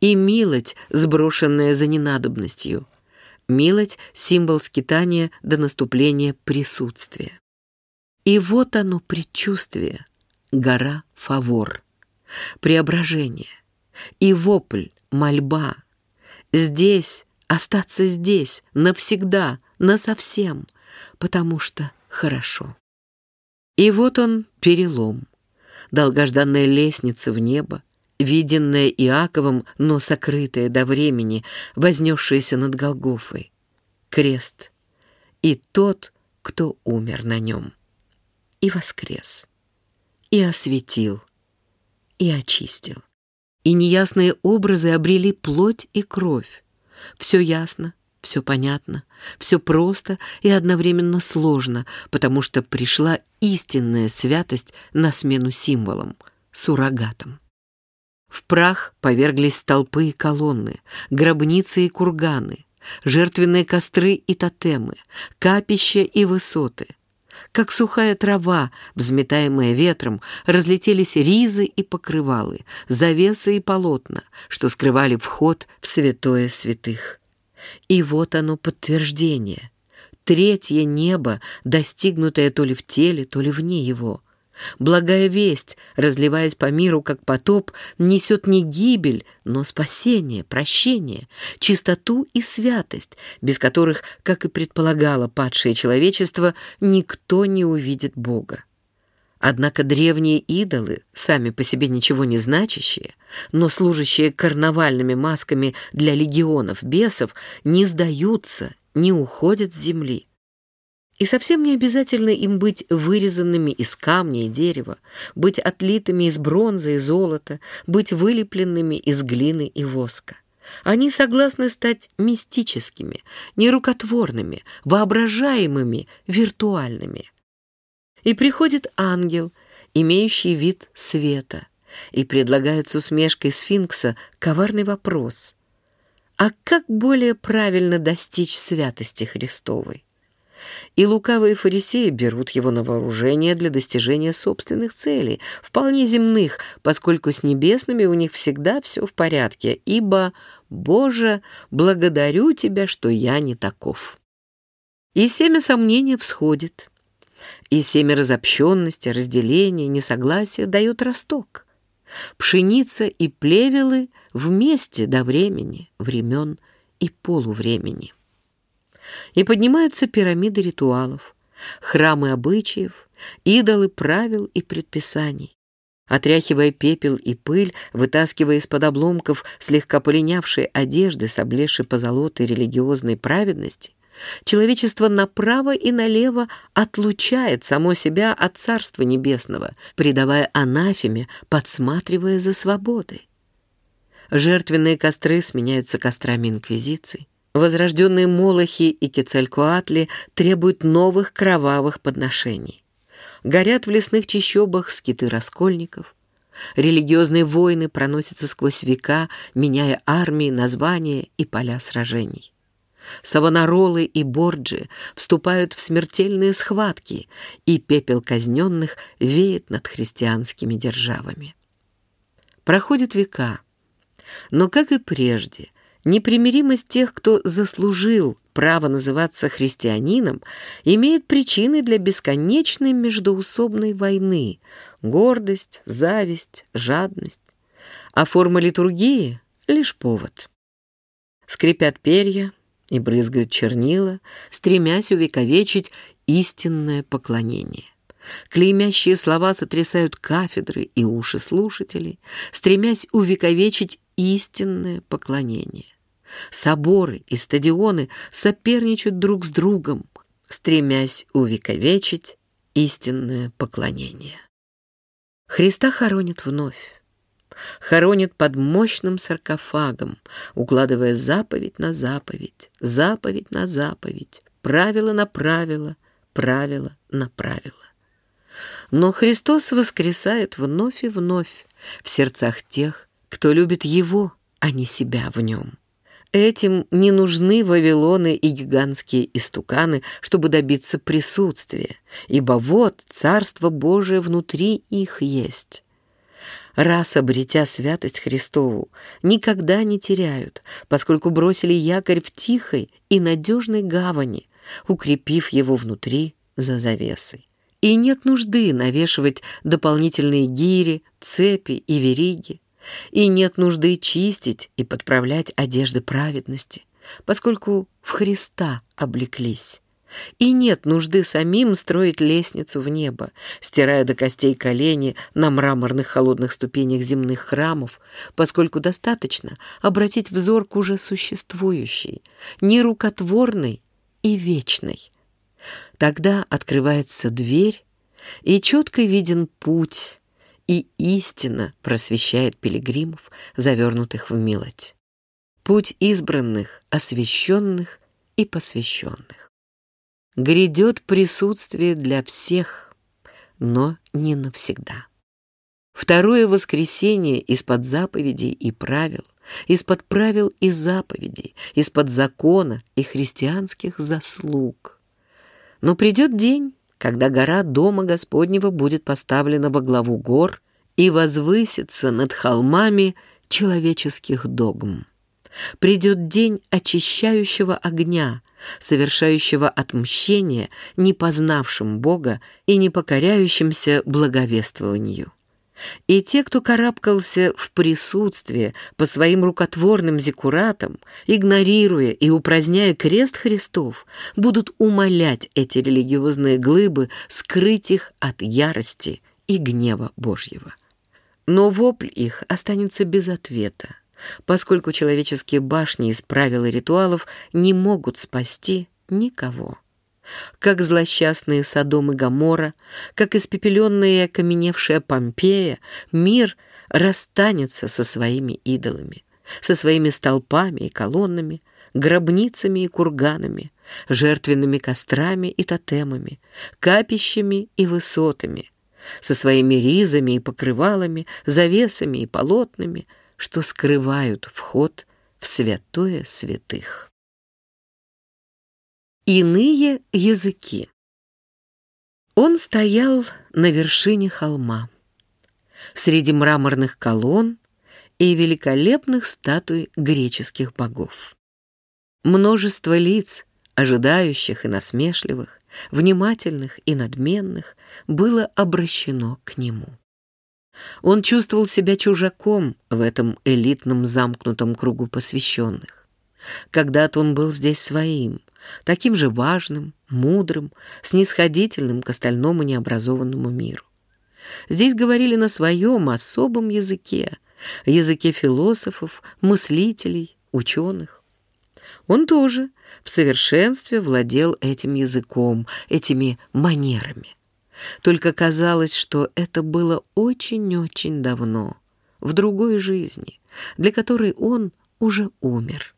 и милоть, сброшенная за ненадобностью. Милоть — символ скитания до наступления присутствия. И вот оно предчувствие, гора Фавор, преображение, и вопль, мольба. Здесь, остаться здесь, навсегда, насовсем, потому что хорошо. И вот он перелом, долгожданная лестница в небо, виденная Иаковом, но сокрытая до времени, вознесшаяся над Голгофой. Крест. И тот, кто умер на нем и воскрес, и осветил, и очистил. И неясные образы обрели плоть и кровь. Все ясно, все понятно, все просто и одновременно сложно, потому что пришла истинная святость на смену символам, суррогатам. В прах поверглись столпы и колонны, гробницы и курганы, жертвенные костры и тотемы, капища и высоты — как сухая трава, взметаемая ветром, разлетелись ризы и покрывалы, завесы и полотна, что скрывали вход в святое святых. И вот оно подтверждение. Третье небо, достигнутое то ли в теле, то ли вне его — Благая весть, разливаясь по миру, как потоп, несет не гибель, но спасение, прощение, чистоту и святость, без которых, как и предполагало падшее человечество, никто не увидит Бога. Однако древние идолы, сами по себе ничего не значащие, но служащие карнавальными масками для легионов бесов, не сдаются, не уходят с земли. И совсем не обязательно им быть вырезанными из камня и дерева, быть отлитыми из бронзы и золота, быть вылепленными из глины и воска. Они согласны стать мистическими, нерукотворными, воображаемыми, виртуальными. И приходит ангел, имеющий вид света, и предлагает с усмешкой сфинкса коварный вопрос. А как более правильно достичь святости Христовой? И лукавые фарисеи берут его на вооружение для достижения собственных целей, вполне земных, поскольку с небесными у них всегда все в порядке, ибо «Боже, благодарю Тебя, что я не таков». И семя сомнения всходит, и семя разобщенности, разделения, несогласия дает росток. Пшеница и плевелы вместе до времени, времен и полувремени и поднимаются пирамиды ритуалов, храмы обычаев, идолы правил и предписаний. Отряхивая пепел и пыль, вытаскивая из-под обломков слегка полинявшие одежды с облезшей позолотой религиозной праведности, человечество направо и налево отлучает само себя от Царства Небесного, предавая анафеме, подсматривая за свободой. Жертвенные костры сменяются кострами инквизиций. Возрожденные Молохи и Кецалькоатли требуют новых кровавых подношений. Горят в лесных чащобах скиты раскольников. Религиозные войны проносятся сквозь века, меняя армии, названия и поля сражений. Савонаролы и Борджи вступают в смертельные схватки, и пепел казненных веет над христианскими державами. Проходят века, но, как и прежде, Непримиримость тех, кто заслужил право называться христианином, имеет причины для бесконечной междоусобной войны — гордость, зависть, жадность. А форма литургии — лишь повод. Скрипят перья и брызгают чернила, стремясь увековечить истинное поклонение. Клеймящие слова сотрясают кафедры и уши слушателей, стремясь увековечить истинное поклонение. Соборы и стадионы соперничают друг с другом, стремясь увековечить истинное поклонение. Христа хоронят вновь. Хоронят под мощным саркофагом, укладывая заповедь на заповедь, заповедь на заповедь, правило на правило, правило на правило. Но Христос воскресает вновь и вновь в сердцах тех, кто любит Его, а не себя в нем. Этим не нужны вавилоны и гигантские истуканы, чтобы добиться присутствия, ибо вот Царство Божие внутри их есть. Раз обретя святость Христову, никогда не теряют, поскольку бросили якорь в тихой и надежной гавани, укрепив его внутри за завесой. И нет нужды навешивать дополнительные гири, цепи и вериги. И нет нужды чистить и подправлять одежды праведности, поскольку в Христа облеклись. И нет нужды самим строить лестницу в небо, стирая до костей колени на мраморных холодных ступенях земных храмов, поскольку достаточно обратить взор к уже существующей, нерукотворной и вечной. Тогда открывается дверь, и четко виден путь, и истина просвещает пилигримов, завернутых в милоть. Путь избранных, освященных и посвященных. Грядет присутствие для всех, но не навсегда. Второе воскресенье из-под заповедей и правил, из-под правил и заповедей, из-под закона и христианских заслуг. Но придет день, когда гора Дома Господнего будет поставлена во главу гор и возвысится над холмами человеческих догм. Придет день очищающего огня, совершающего отмщение не познавшим Бога и не покоряющимся благовествованию. И те, кто карабкался в присутствие по своим рукотворным зекуратам, игнорируя и упраздняя крест Христов, будут умолять эти религиозные глыбы скрыть их от ярости и гнева Божьего. Но вопль их останется без ответа, поскольку человеческие башни из правил и ритуалов не могут спасти никого. Как злосчастные Содом и Гоморра, как испепеленная и окаменевшая Помпея, мир расстанется со своими идолами, со своими столпами и колоннами, гробницами и курганами, жертвенными кострами и тотемами, капищами и высотами, со своими ризами и покрывалами, завесами и полотнами, что скрывают вход в святое святых. Иные языки. Он стоял на вершине холма, среди мраморных колонн и великолепных статуй греческих богов. Множество лиц, ожидающих и насмешливых, внимательных и надменных, было обращено к нему. Он чувствовал себя чужаком в этом элитном замкнутом кругу посвященных. Когда-то он был здесь своим — таким же важным, мудрым, снисходительным к остальному необразованному миру. Здесь говорили на своем особом языке, языке философов, мыслителей, ученых. Он тоже в совершенстве владел этим языком, этими манерами. Только казалось, что это было очень-очень давно, в другой жизни, для которой он уже умер.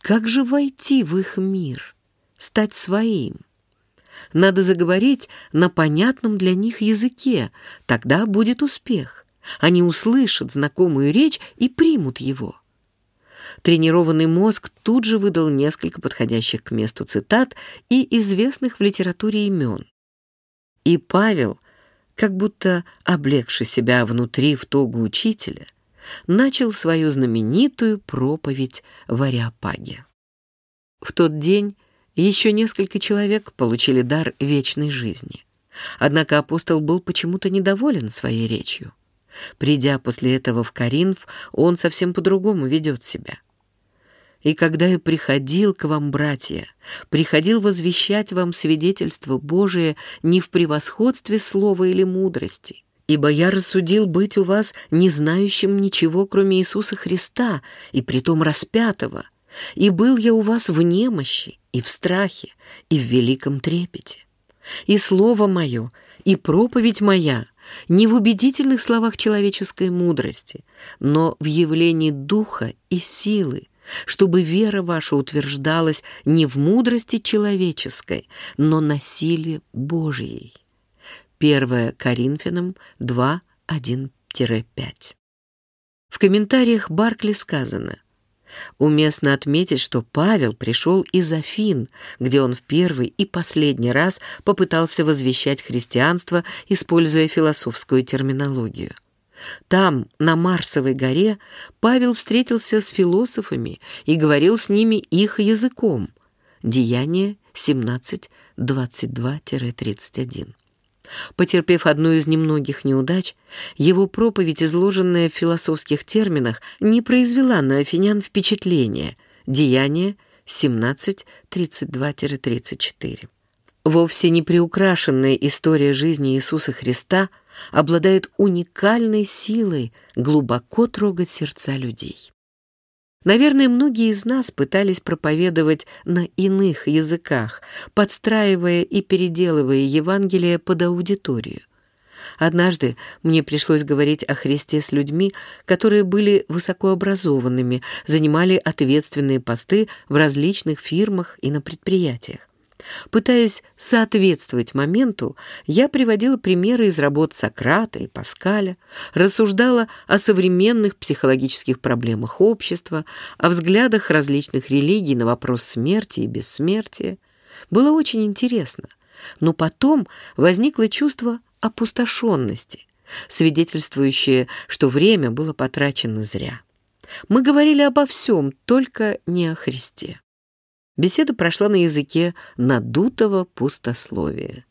Как же войти в их мир, стать своим? Надо заговорить на понятном для них языке, тогда будет успех. Они услышат знакомую речь и примут его. Тренированный мозг тут же выдал несколько подходящих к месту цитат и известных в литературе имен. И Павел, как будто облегши себя внутри в тогу учителя, начал свою знаменитую проповедь в Ариапаге. В тот день еще несколько человек получили дар вечной жизни. Однако апостол был почему-то недоволен своей речью. Придя после этого в Каринф, он совсем по-другому ведет себя. И когда я приходил к вам, братья, приходил возвещать вам свидетельство Божие не в превосходстве слова или мудрости, ибо я рассудил быть у вас не знающим ничего, кроме Иисуса Христа, и притом распятого, и был я у вас в немощи, и в страхе, и в великом трепете. И слово мое, и проповедь моя не в убедительных словах человеческой мудрости, но в явлении духа и силы, чтобы вера ваша утверждалась не в мудрости человеческой, но на силе Божьей. 1 Коринфянам 2, 1-5. В комментариях Баркли сказано, Уместно отметить, что Павел пришел из Афин, где он в первый и последний раз попытался возвещать христианство, используя философскую терминологию. Там, на Марсовой горе, Павел встретился с философами и говорил с ними их языком. Деяние 17, 22-31. Потерпев одну из немногих неудач, его проповедь, изложенная в философских терминах, не произвела на афинян впечатления. Деяние 17.32-34. Вовсе не приукрашенная история жизни Иисуса Христа обладает уникальной силой глубоко трогать сердца людей. Наверное, многие из нас пытались проповедовать на иных языках, подстраивая и переделывая Евангелие под аудиторию. Однажды мне пришлось говорить о Христе с людьми, которые были высокообразованными, занимали ответственные посты в различных фирмах и на предприятиях. Пытаясь соответствовать моменту, я приводила примеры из работ Сократа и Паскаля, рассуждала о современных психологических проблемах общества, о взглядах различных религий на вопрос смерти и бессмертия. Было очень интересно, но потом возникло чувство опустошенности, свидетельствующее, что время было потрачено зря. Мы говорили обо всем, только не о Христе. Беседа прошла на языке надутого пустословия.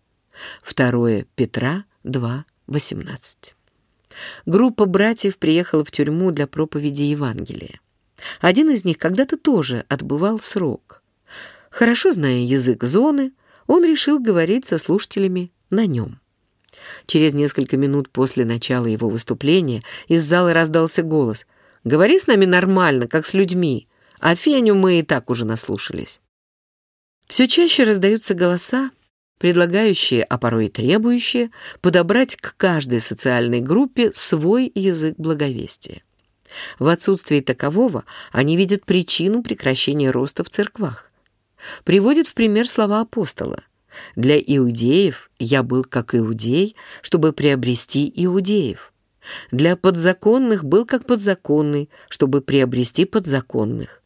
Второе Петра 2.18. Группа братьев приехала в тюрьму для проповеди Евангелия. Один из них когда-то тоже отбывал срок. Хорошо зная язык зоны, он решил говорить со слушателями на нем. Через несколько минут после начала его выступления из зала раздался голос «Говори с нами нормально, как с людьми, а Феню мы и так уже наслушались. Все чаще раздаются голоса, предлагающие, а порой и требующие, подобрать к каждой социальной группе свой язык благовестия. В отсутствии такового они видят причину прекращения роста в церквах. Приводит в пример слова апостола. «Для иудеев я был как иудей, чтобы приобрести иудеев. Для подзаконных был как подзаконный, чтобы приобрести подзаконных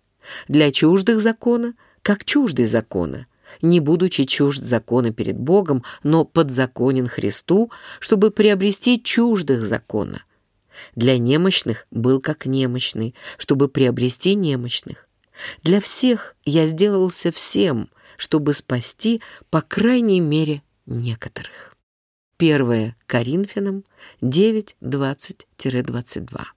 для чуждых закона, как чуждый закона, не будучи чужд закона перед Богом, но подзаконен Христу, чтобы приобрести чуждых закона. Для немощных был как немощный, чтобы приобрести немощных. Для всех я сделался всем, чтобы спасти, по крайней мере, некоторых. 1 Коринфянам 9, 20-22.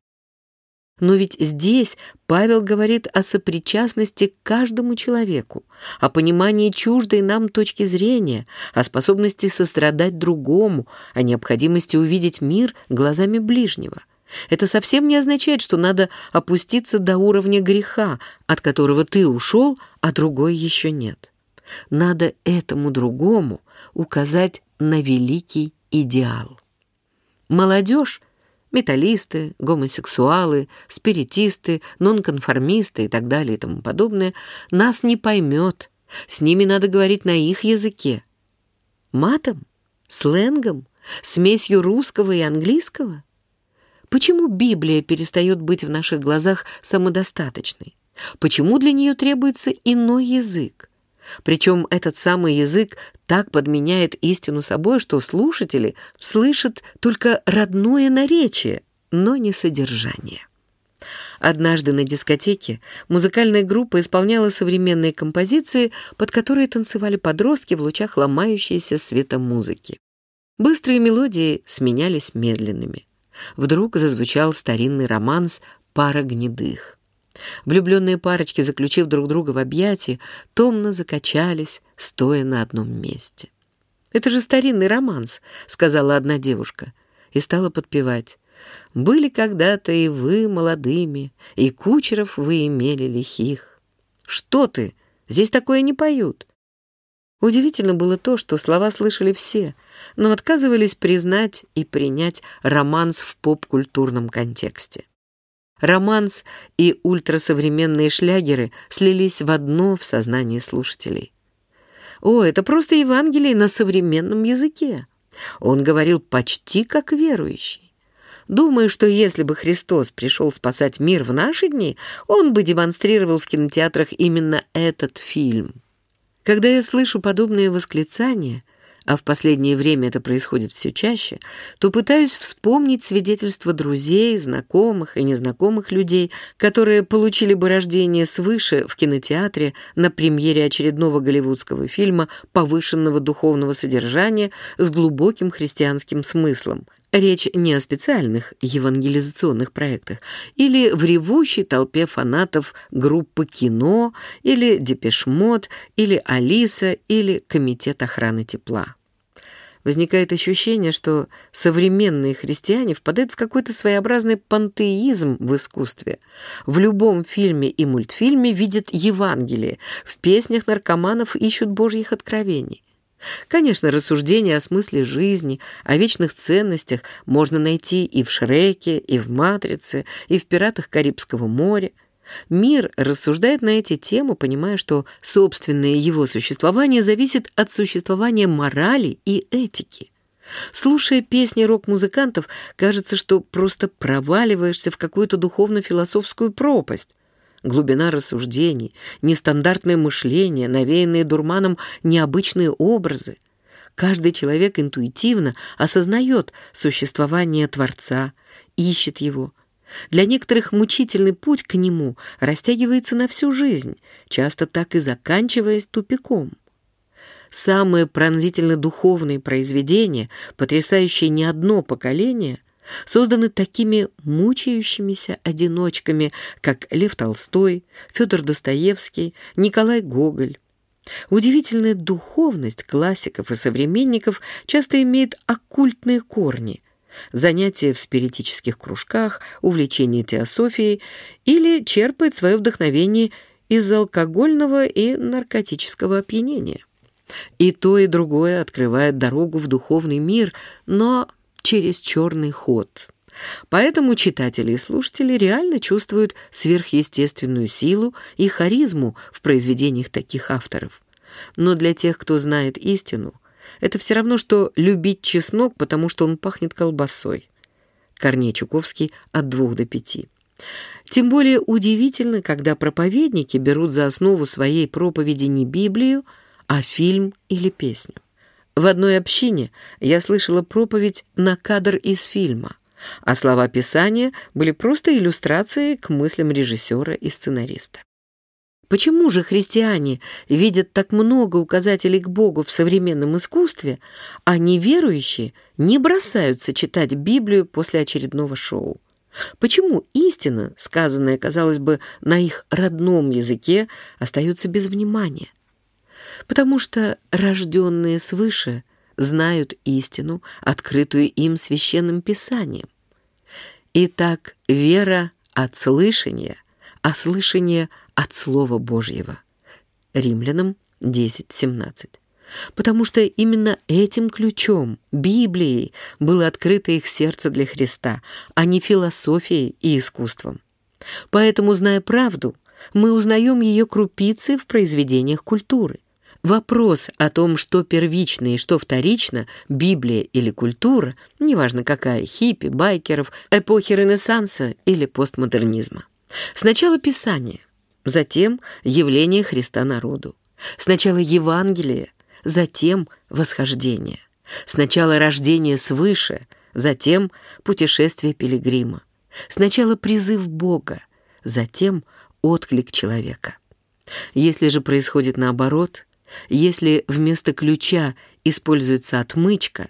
Но ведь здесь Павел говорит о сопричастности к каждому человеку, о понимании чуждой нам точки зрения, о способности сострадать другому, о необходимости увидеть мир глазами ближнего. Это совсем не означает, что надо опуститься до уровня греха, от которого ты ушел, а другой еще нет. Надо этому другому указать на великий идеал. Молодежь металлисты, гомосексуалы, спиритисты, нонконформисты и так далее и тому подобное, нас не поймет. С ними надо говорить на их языке. Матом? Сленгом? Смесью русского и английского? Почему Библия перестает быть в наших глазах самодостаточной? Почему для нее требуется иной язык? Причем этот самый язык так подменяет истину собой, что слушатели слышат только родное наречие, но не содержание. Однажды на дискотеке музыкальная группа исполняла современные композиции, под которые танцевали подростки в лучах ломающейся света музыки. Быстрые мелодии сменялись медленными. Вдруг зазвучал старинный романс «Пара гнедых». Влюбленные парочки, заключив друг друга в объятия, томно закачались, стоя на одном месте. «Это же старинный романс», — сказала одна девушка, и стала подпевать. «Были когда-то и вы молодыми, и кучеров вы имели лихих». «Что ты? Здесь такое не поют». Удивительно было то, что слова слышали все, но отказывались признать и принять романс в поп-культурном контексте. Романс и ультрасовременные шлягеры слились в одно в сознании слушателей. О, это просто Евангелие на современном языке. Он говорил почти как верующий. Думаю, что если бы Христос пришел спасать мир в наши дни, он бы демонстрировал в кинотеатрах именно этот фильм. Когда я слышу подобные восклицания, а в последнее время это происходит все чаще, то пытаюсь вспомнить свидетельства друзей, знакомых и незнакомых людей, которые получили бы рождение свыше в кинотеатре на премьере очередного голливудского фильма повышенного духовного содержания с глубоким христианским смыслом. Речь не о специальных евангелизационных проектах или в ревущей толпе фанатов группы «Кино» или «Депешмот» или «Алиса» или «Комитет охраны тепла». Возникает ощущение, что современные христиане впадают в какой-то своеобразный пантеизм в искусстве. В любом фильме и мультфильме видят Евангелие, в песнях наркоманов ищут божьих откровений. Конечно, рассуждения о смысле жизни, о вечных ценностях можно найти и в «Шреке», и в «Матрице», и в «Пиратах Карибского моря». Мир рассуждает на эти темы, понимая, что собственное его существование зависит от существования морали и этики. Слушая песни рок-музыкантов, кажется, что просто проваливаешься в какую-то духовно-философскую пропасть. Глубина рассуждений, нестандартное мышление, навеянные дурманом необычные образы. Каждый человек интуитивно осознает существование Творца, ищет его. Для некоторых мучительный путь к нему растягивается на всю жизнь, часто так и заканчиваясь тупиком. Самые пронзительно духовные произведения, потрясающие не одно поколение, созданы такими мучающимися одиночками, как Лев Толстой, Федор Достоевский, Николай Гоголь. Удивительная духовность классиков и современников часто имеет оккультные корни, занятия в спиритических кружках, увлечение теософией или черпает свое вдохновение из алкогольного и наркотического опьянения. И то, и другое открывает дорогу в духовный мир, но через черный ход. Поэтому читатели и слушатели реально чувствуют сверхъестественную силу и харизму в произведениях таких авторов. Но для тех, кто знает истину, это все равно, что любить чеснок, потому что он пахнет колбасой. Корней Чуковский от двух до пяти. Тем более удивительно, когда проповедники берут за основу своей проповеди не Библию, а фильм или песню. В одной общине я слышала проповедь на кадр из фильма, а слова Писания были просто иллюстрацией к мыслям режиссера и сценариста. Почему же христиане видят так много указателей к Богу в современном искусстве, а неверующие не бросаются читать Библию после очередного шоу? Почему истина, сказанная, казалось бы, на их родном языке, остается без внимания? Потому что рожденные свыше знают истину, открытую им священным писанием. Итак, вера от слышания, а слышание от Слова Божьего. Римлянам 10.17. Потому что именно этим ключом, Библией, было открыто их сердце для Христа, а не философией и искусством. Поэтому, зная правду, мы узнаем ее крупицы в произведениях культуры – Вопрос о том, что первично и что вторично, Библия или культура, неважно какая, хиппи, байкеров, эпохи Ренессанса или постмодернизма. Сначала Писание, затем явление Христа народу. Сначала Евангелие, затем восхождение. Сначала рождение свыше, затем путешествие пилигрима. Сначала призыв Бога, затем отклик человека. Если же происходит наоборот – если вместо ключа используется отмычка,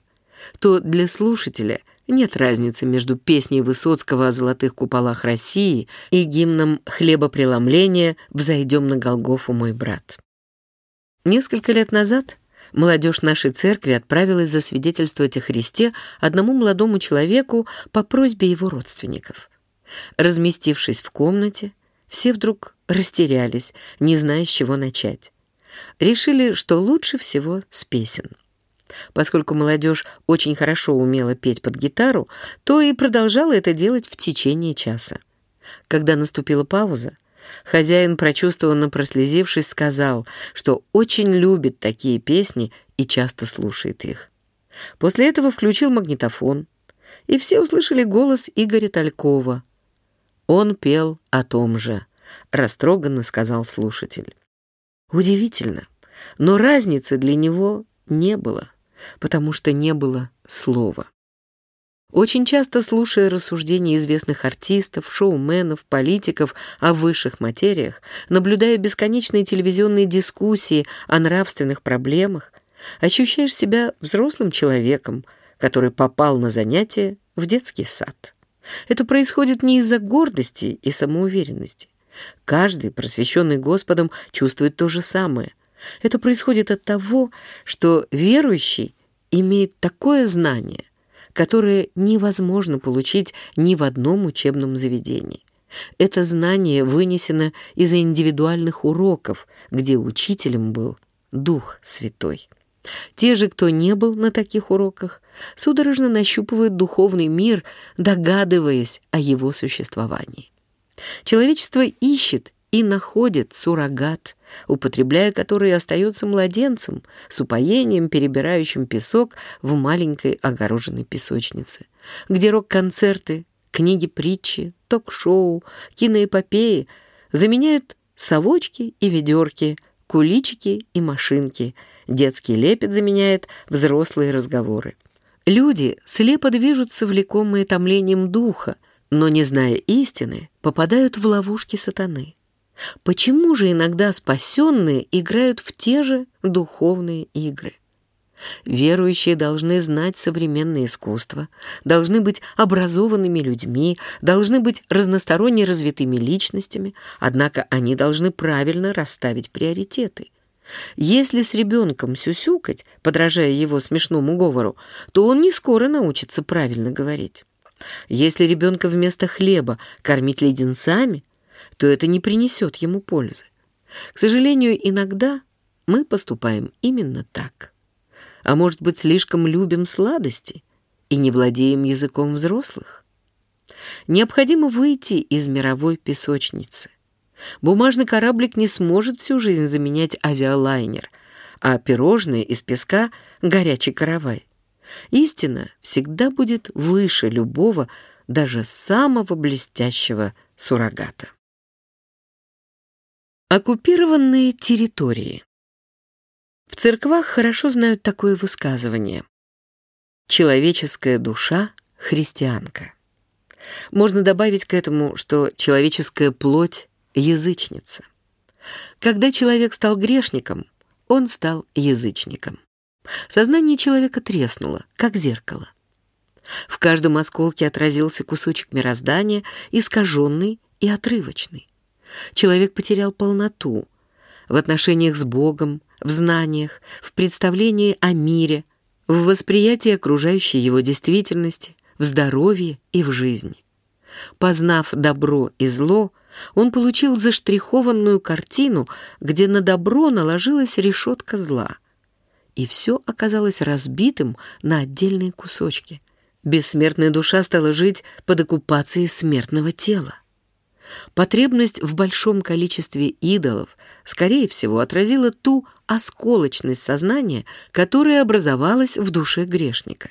то для слушателя нет разницы между песней Высоцкого о золотых куполах России и гимном хлебопреломления «Взойдем на Голгофу, мой брат». Несколько лет назад молодежь нашей церкви отправилась засвидетельствовать о Христе одному молодому человеку по просьбе его родственников. Разместившись в комнате, все вдруг растерялись, не зная, с чего начать решили, что лучше всего с песен. Поскольку молодежь очень хорошо умела петь под гитару, то и продолжала это делать в течение часа. Когда наступила пауза, хозяин, прочувствованно прослезившись, сказал, что очень любит такие песни и часто слушает их. После этого включил магнитофон, и все услышали голос Игоря Талькова. Он пел о том же, растроганно сказал слушатель. Удивительно, но разницы для него не было, потому что не было слова. Очень часто, слушая рассуждения известных артистов, шоуменов, политиков о высших материях, наблюдая бесконечные телевизионные дискуссии о нравственных проблемах, ощущаешь себя взрослым человеком, который попал на занятие в детский сад. Это происходит не из-за гордости и самоуверенности. Каждый, просвещенный Господом, чувствует то же самое. Это происходит от того, что верующий имеет такое знание, которое невозможно получить ни в одном учебном заведении. Это знание вынесено из индивидуальных уроков, где учителем был Дух Святой. Те же, кто не был на таких уроках, судорожно нащупывают духовный мир, догадываясь о его существовании. Человечество ищет и находит суррогат, употребляя который остается младенцем, с упоением перебирающим песок в маленькой огороженной песочнице, где рок-концерты, книги-притчи, ток-шоу, киноэпопеи заменяют совочки и ведерки, куличики и машинки, детский лепет заменяет взрослые разговоры. Люди слепо движутся влекомые томлением духа, но, не зная истины, попадают в ловушки сатаны. Почему же иногда спасенные играют в те же духовные игры? Верующие должны знать современное искусство, должны быть образованными людьми, должны быть разносторонне развитыми личностями, однако они должны правильно расставить приоритеты. Если с ребенком сюсюкать, подражая его смешному говору, то он не скоро научится правильно говорить. Если ребенка вместо хлеба кормить леденцами, то это не принесет ему пользы. К сожалению, иногда мы поступаем именно так. А может быть, слишком любим сладости и не владеем языком взрослых? Необходимо выйти из мировой песочницы. Бумажный кораблик не сможет всю жизнь заменять авиалайнер, а пирожные из песка — горячий каравай. Истина всегда будет выше любого, даже самого блестящего суррогата. Оккупированные территории. В церквах хорошо знают такое высказывание. Человеческая душа — христианка. Можно добавить к этому, что человеческая плоть — язычница. Когда человек стал грешником, он стал язычником. Сознание человека треснуло, как зеркало. В каждом осколке отразился кусочек мироздания, искаженный и отрывочный. Человек потерял полноту в отношениях с Богом, в знаниях, в представлении о мире, в восприятии окружающей его действительности, в здоровье и в жизни. Познав добро и зло, он получил заштрихованную картину, где на добро наложилась решетка зла. И все оказалось разбитым на отдельные кусочки. Бессмертная душа стала жить под оккупацией смертного тела. Потребность в большом количестве идолов, скорее всего, отразила ту осколочность сознания, которая образовалась в душе грешника.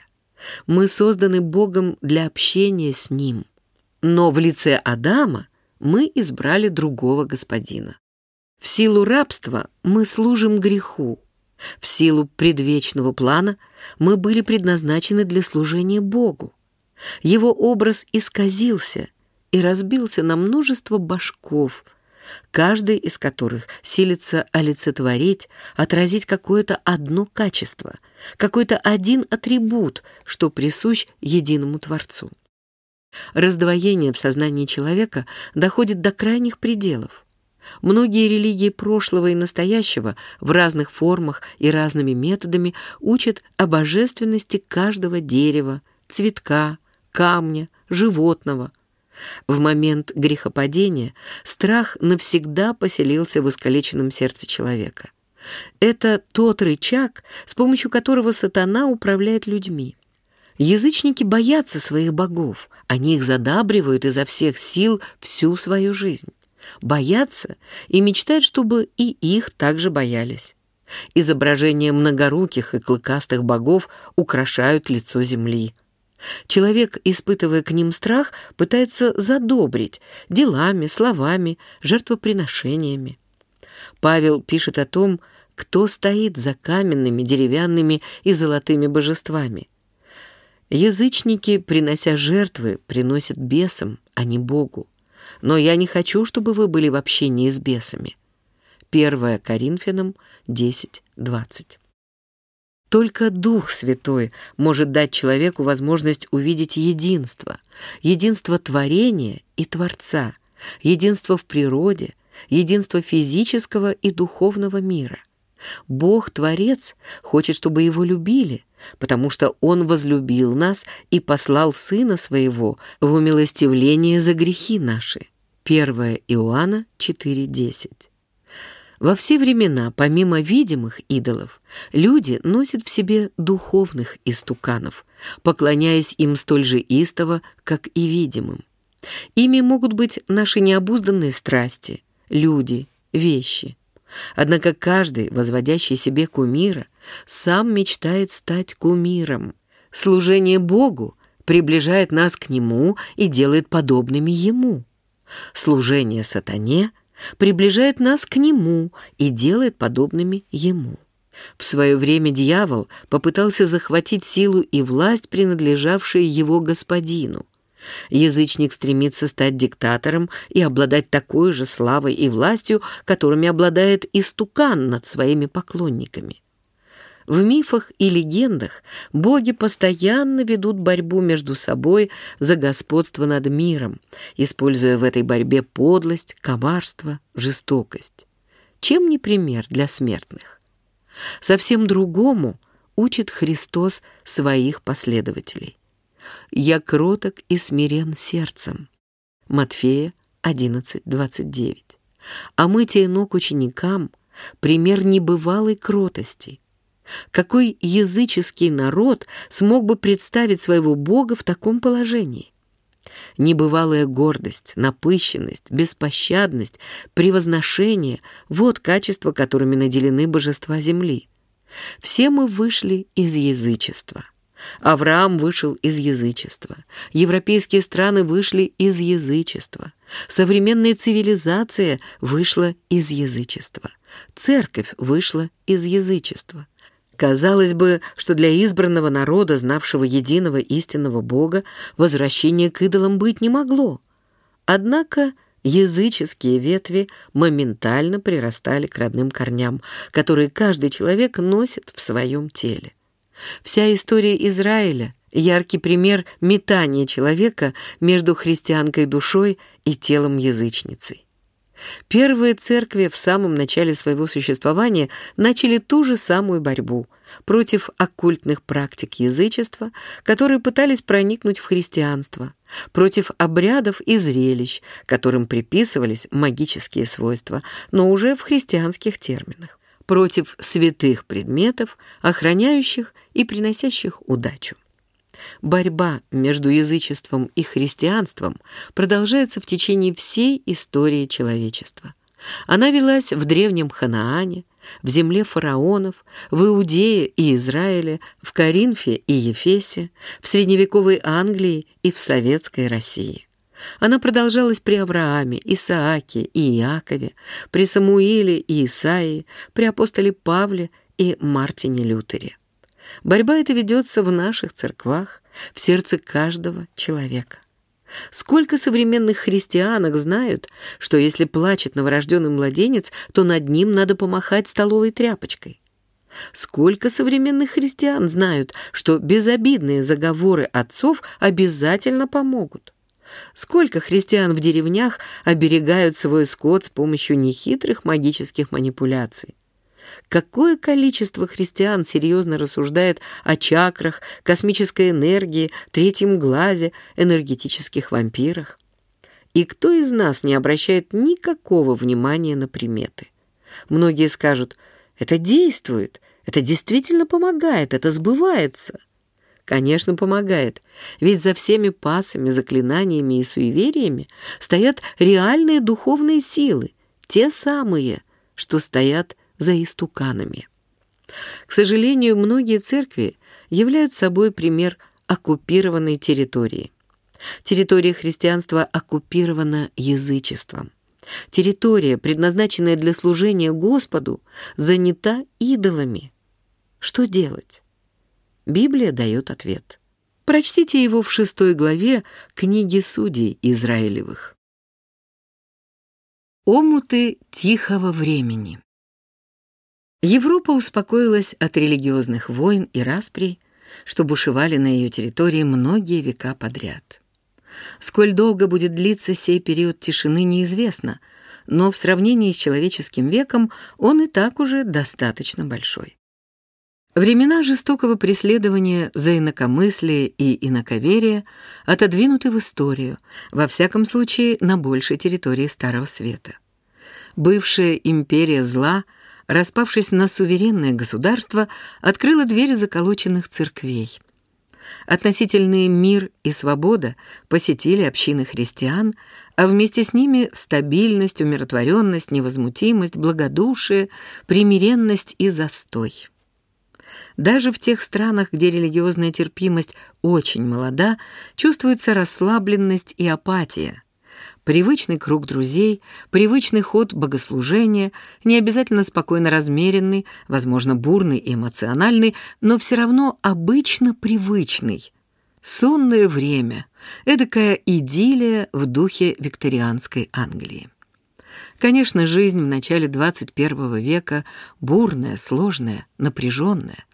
Мы созданы Богом для общения с Ним. Но в лице Адама мы избрали другого господина. В силу рабства мы служим греху. В силу предвечного плана мы были предназначены для служения Богу. Его образ исказился – и разбился на множество башков, каждый из которых силится олицетворить, отразить какое-то одно качество, какой-то один атрибут, что присущ единому Творцу. Раздвоение в сознании человека доходит до крайних пределов. Многие религии прошлого и настоящего в разных формах и разными методами учат о божественности каждого дерева, цветка, камня, животного, в момент грехопадения страх навсегда поселился в искалеченном сердце человека. Это тот рычаг, с помощью которого сатана управляет людьми. Язычники боятся своих богов, они их задабривают изо всех сил всю свою жизнь. Боятся и мечтают, чтобы и их также боялись. Изображения многоруких и клыкастых богов украшают лицо земли. Человек, испытывая к ним страх, пытается задобрить делами, словами, жертвоприношениями. Павел пишет о том, кто стоит за каменными, деревянными и золотыми божествами. Язычники, принося жертвы, приносят бесам, а не Богу. Но я не хочу, чтобы вы были в общении с бесами. 1 Коринфянам 10.20 только Дух Святой может дать человеку возможность увидеть единство, единство творения и Творца, единство в природе, единство физического и духовного мира. Бог-творец хочет, чтобы его любили, потому что Он возлюбил нас и послал Сына Своего в умилостивление за грехи наши. 1 Иоанна 4.10 во все времена, помимо видимых идолов, люди носят в себе духовных истуканов, поклоняясь им столь же истово, как и видимым. Ими могут быть наши необузданные страсти, люди, вещи. Однако каждый, возводящий себе кумира, сам мечтает стать кумиром. Служение Богу приближает нас к Нему и делает подобными Ему. Служение сатане приближает нас к Нему и делает подобными Ему. В свое время дьявол попытался захватить силу и власть, принадлежавшие его господину. Язычник стремится стать диктатором и обладать такой же славой и властью, которыми обладает истукан над своими поклонниками. В мифах и легендах боги постоянно ведут борьбу между собой за господство над миром, используя в этой борьбе подлость, коварство, жестокость. Чем не пример для смертных? Совсем другому учит Христос своих последователей. «Я кроток и смирен сердцем» Матфея 11:29. А мытие ног ученикам — пример небывалой кротости — какой языческий народ смог бы представить своего Бога в таком положении? Небывалая гордость, напыщенность, беспощадность, превозношение — вот качества, которыми наделены божества земли. Все мы вышли из язычества. Авраам вышел из язычества. Европейские страны вышли из язычества. Современная цивилизация вышла из язычества. Церковь вышла из язычества. Казалось бы, что для избранного народа, знавшего единого истинного Бога, возвращение к идолам быть не могло. Однако языческие ветви моментально прирастали к родным корням, которые каждый человек носит в своем теле. Вся история Израиля — яркий пример метания человека между христианкой душой и телом язычницей. Первые церкви в самом начале своего существования начали ту же самую борьбу против оккультных практик язычества, которые пытались проникнуть в христианство, против обрядов и зрелищ, которым приписывались магические свойства, но уже в христианских терминах, против святых предметов, охраняющих и приносящих удачу. Борьба между язычеством и христианством продолжается в течение всей истории человечества. Она велась в древнем Ханаане, в земле фараонов, в Иудее и Израиле, в Коринфе и Ефесе, в средневековой Англии и в советской России. Она продолжалась при Аврааме, Исааке и Иакове, при Самуиле и Исаии, при апостоле Павле и Мартине Лютере. Борьба эта ведется в наших церквах, в сердце каждого человека. Сколько современных христианок знают, что если плачет новорожденный младенец, то над ним надо помахать столовой тряпочкой? Сколько современных христиан знают, что безобидные заговоры отцов обязательно помогут? Сколько христиан в деревнях оберегают свой скот с помощью нехитрых магических манипуляций? Какое количество христиан серьезно рассуждает о чакрах, космической энергии, третьем глазе, энергетических вампирах? И кто из нас не обращает никакого внимания на приметы? Многие скажут, это действует, это действительно помогает, это сбывается. Конечно, помогает, ведь за всеми пасами, заклинаниями и суевериями стоят реальные духовные силы, те самые, что стоят за истуканами. К сожалению, многие церкви являют собой пример оккупированной территории. Территория христианства оккупирована язычеством. Территория, предназначенная для служения Господу, занята идолами. Что делать? Библия дает ответ. Прочтите его в шестой главе книги Судей Израилевых. Омуты тихого времени. Европа успокоилась от религиозных войн и расприй, что бушевали на ее территории многие века подряд. Сколь долго будет длиться сей период тишины, неизвестно, но в сравнении с человеческим веком он и так уже достаточно большой. Времена жестокого преследования за инакомыслие и инаковерие отодвинуты в историю, во всяком случае на большей территории Старого Света. Бывшая империя зла, распавшись на суверенное государство, открыла двери заколоченных церквей. Относительный мир и свобода посетили общины христиан, а вместе с ними стабильность, умиротворенность, невозмутимость, благодушие, примиренность и застой. Даже в тех странах, где религиозная терпимость очень молода, чувствуется расслабленность и апатия. Привычный круг друзей, привычный ход богослужения, не обязательно спокойно размеренный, возможно, бурный и эмоциональный, но все равно обычно привычный. Сонное время, эдакая идиллия в духе викторианской Англии. Конечно, жизнь в начале 21 века бурная, сложная, напряженная.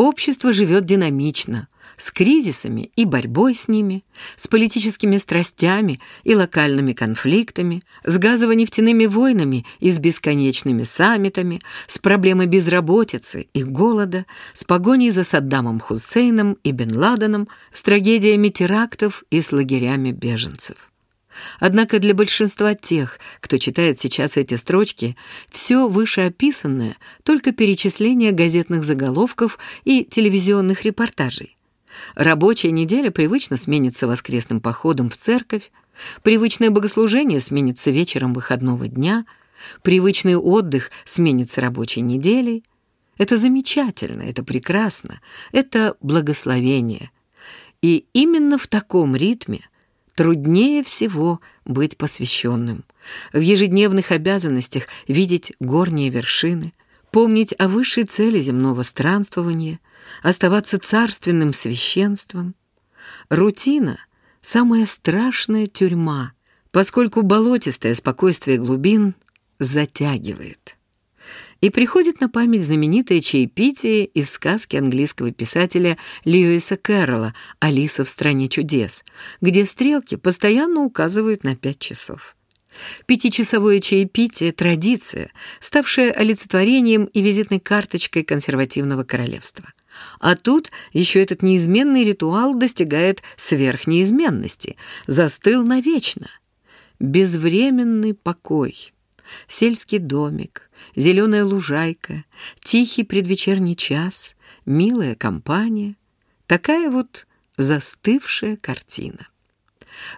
Общество живет динамично, с кризисами и борьбой с ними, с политическими страстями и локальными конфликтами, с газово-нефтяными войнами и с бесконечными саммитами, с проблемой безработицы и голода, с погоней за Саддамом Хусейном и Бен Ладеном, с трагедиями терактов и с лагерями беженцев. Однако для большинства тех, кто читает сейчас эти строчки, все вышеописанное — только перечисление газетных заголовков и телевизионных репортажей. Рабочая неделя привычно сменится воскресным походом в церковь, привычное богослужение сменится вечером выходного дня, привычный отдых сменится рабочей неделей. Это замечательно, это прекрасно, это благословение. И именно в таком ритме Труднее всего быть посвященным. В ежедневных обязанностях видеть горние вершины, помнить о высшей цели земного странствования, оставаться царственным священством. Рутина — самая страшная тюрьма, поскольку болотистое спокойствие глубин затягивает. И приходит на память знаменитое чаепитие из сказки английского писателя Льюиса Кэрролла «Алиса в стране чудес», где стрелки постоянно указывают на пять часов. Пятичасовое чаепитие — традиция, ставшая олицетворением и визитной карточкой консервативного королевства. А тут еще этот неизменный ритуал достигает сверхнеизменности, застыл навечно. Безвременный покой — Сельский домик, зеленая лужайка, тихий предвечерний час, милая компания. Такая вот застывшая картина.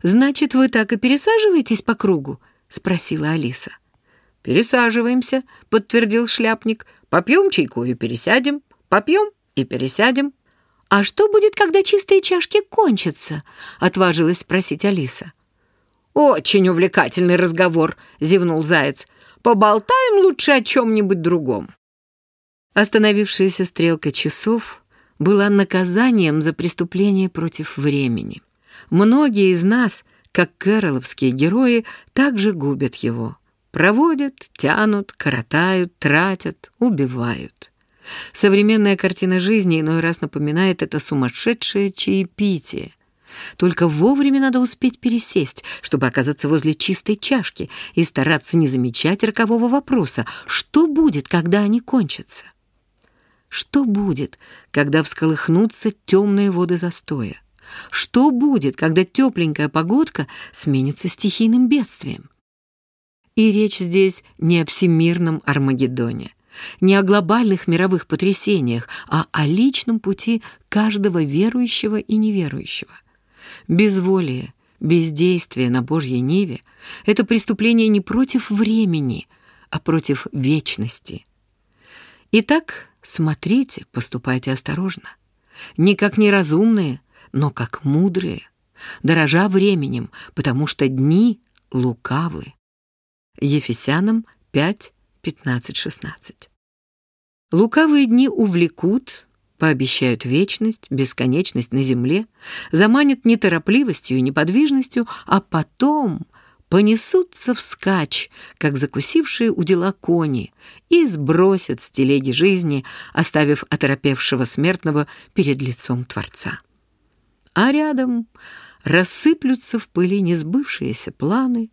«Значит, вы так и пересаживаетесь по кругу?» — спросила Алиса. «Пересаживаемся», — подтвердил шляпник. «Попьем чайку и пересядем, попьем и пересядем». «А что будет, когда чистые чашки кончатся?» — отважилась спросить Алиса. «Очень увлекательный разговор», — зевнул Заяц. «Поболтаем лучше о чем-нибудь другом». Остановившаяся стрелка часов была наказанием за преступление против времени. Многие из нас, как кэроловские герои, также губят его. Проводят, тянут, коротают, тратят, убивают. Современная картина жизни иной раз напоминает это сумасшедшее чаепитие — только вовремя надо успеть пересесть, чтобы оказаться возле чистой чашки и стараться не замечать рокового вопроса, что будет, когда они кончатся. Что будет, когда всколыхнутся темные воды застоя? Что будет, когда тепленькая погодка сменится стихийным бедствием? И речь здесь не о всемирном Армагеддоне, не о глобальных мировых потрясениях, а о личном пути каждого верующего и неверующего. Безволие, бездействие на Божьей Ниве — это преступление не против времени, а против вечности. Итак, смотрите, поступайте осторожно. Не как неразумные, но как мудрые, дорожа временем, потому что дни лукавы. Ефесянам 5, 15, 16. Лукавые дни увлекут, пообещают вечность, бесконечность на земле, заманят неторопливостью и неподвижностью, а потом понесутся вскачь, как закусившие у дела кони, и сбросят с телеги жизни, оставив оторопевшего смертного перед лицом Творца. А рядом рассыплются в пыли несбывшиеся планы,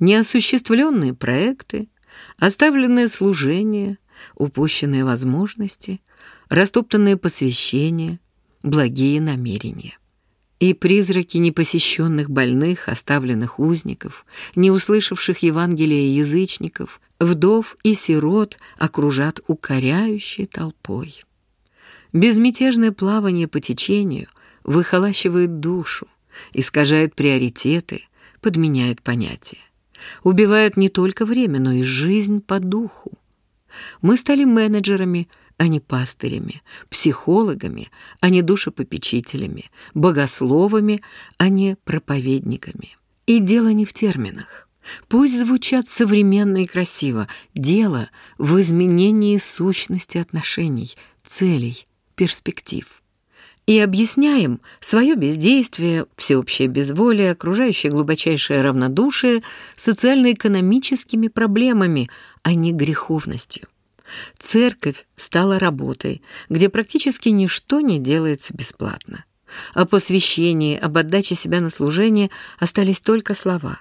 неосуществленные проекты, оставленное служение, упущенные возможности, растоптанные посвящения, благие намерения. И призраки непосещенных больных, оставленных узников, не услышавших Евангелия язычников, вдов и сирот окружат укоряющей толпой. Безмятежное плавание по течению выхолащивает душу, искажает приоритеты, подменяет понятия. Убивает не только время, но и жизнь по духу. Мы стали менеджерами, а не пастырями, психологами, а не душепопечителями, богословами, а не проповедниками. И дело не в терминах. Пусть звучат современно и красиво. Дело в изменении сущности отношений, целей, перспектив. И объясняем свое бездействие, всеобщее безволие, окружающее глубочайшее равнодушие социально-экономическими проблемами, а не греховностью. Церковь стала работой, где практически ничто не делается бесплатно. О посвящении, об отдаче себя на служение остались только слова.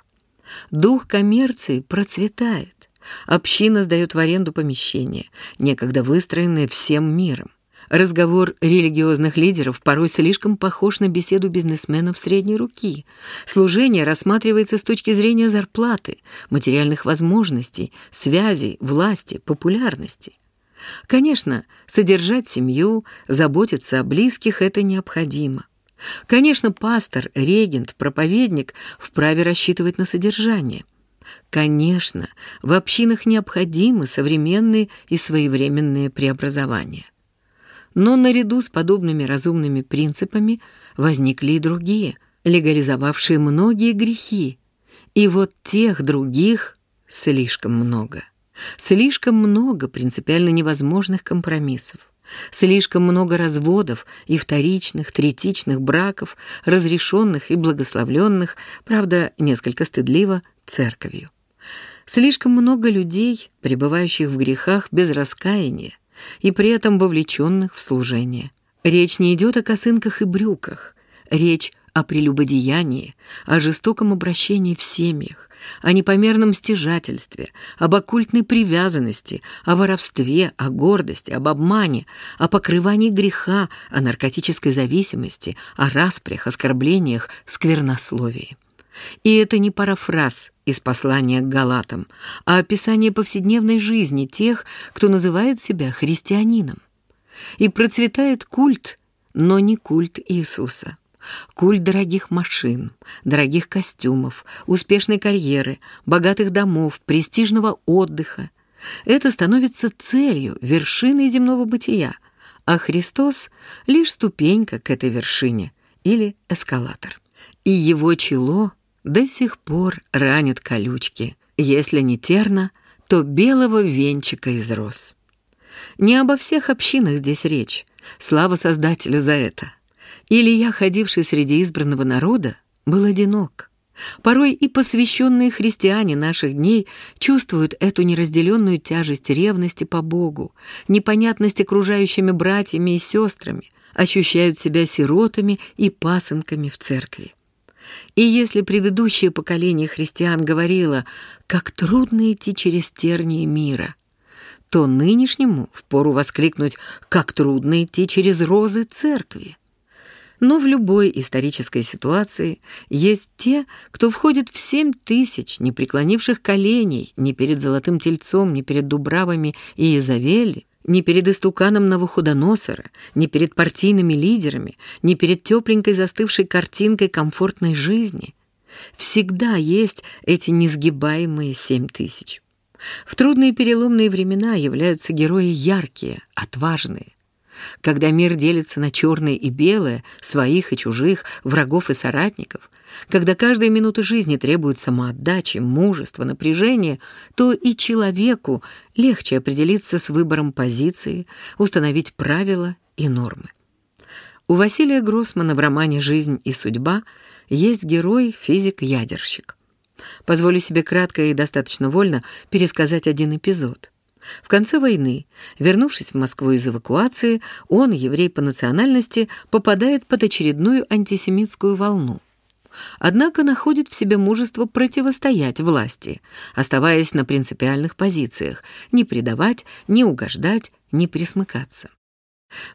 Дух коммерции процветает. Община сдает в аренду помещения, некогда выстроенные всем миром. Разговор религиозных лидеров порой слишком похож на беседу бизнесменов средней руки. Служение рассматривается с точки зрения зарплаты, материальных возможностей, связей, власти, популярности. Конечно, содержать семью, заботиться о близких – это необходимо. Конечно, пастор, регент, проповедник вправе рассчитывать на содержание. Конечно, в общинах необходимы современные и своевременные преобразования. Но наряду с подобными разумными принципами возникли и другие, легализовавшие многие грехи. И вот тех других слишком много. Слишком много принципиально невозможных компромиссов. Слишком много разводов и вторичных, третичных браков, разрешенных и благословленных, правда, несколько стыдливо, церковью. Слишком много людей, пребывающих в грехах без раскаяния, и при этом вовлеченных в служение. Речь не идет о косынках и брюках, речь о прелюбодеянии, о жестоком обращении в семьях, о непомерном стяжательстве, об оккультной привязанности, о воровстве, о гордости, об обмане, о покрывании греха, о наркотической зависимости, о распрях, оскорблениях, сквернословии. И это не парафраз из послания к Галатам, а описание повседневной жизни тех, кто называет себя христианином. И процветает культ, но не культ Иисуса. Культ дорогих машин, дорогих костюмов, успешной карьеры, богатых домов, престижного отдыха. Это становится целью, вершиной земного бытия, а Христос — лишь ступенька к этой вершине или эскалатор. И его чело до сих пор ранят колючки, если не терна, то белого венчика из роз. Не обо всех общинах здесь речь, слава Создателю за это. Илья, ходивший среди избранного народа, был одинок. Порой и посвященные христиане наших дней чувствуют эту неразделенную тяжесть ревности по Богу, непонятность окружающими братьями и сестрами, ощущают себя сиротами и пасынками в церкви. И если предыдущее поколение христиан говорило, как трудно идти через тернии мира, то нынешнему впору воскликнуть, как трудно идти через розы церкви. Но в любой исторической ситуации есть те, кто входит в семь тысяч непреклонивших коленей ни перед золотым тельцом, ни перед Дубравами и Изавели, ни перед истуканом Навуходоносора, ни перед партийными лидерами, ни перед тепленькой застывшей картинкой комфортной жизни. Всегда есть эти несгибаемые семь тысяч. В трудные переломные времена являются герои яркие, отважные. Когда мир делится на черное и белое, своих и чужих, врагов и соратников, когда каждая минута жизни требует самоотдачи, мужества, напряжения, то и человеку легче определиться с выбором позиции, установить правила и нормы. У Василия Гроссмана в романе «Жизнь и судьба» есть герой физик-ядерщик. Позволю себе кратко и достаточно вольно пересказать один эпизод. В конце войны, вернувшись в Москву из эвакуации, он, еврей по национальности, попадает под очередную антисемитскую волну. Однако находит в себе мужество противостоять власти, оставаясь на принципиальных позициях, не предавать, не угождать, не присмыкаться.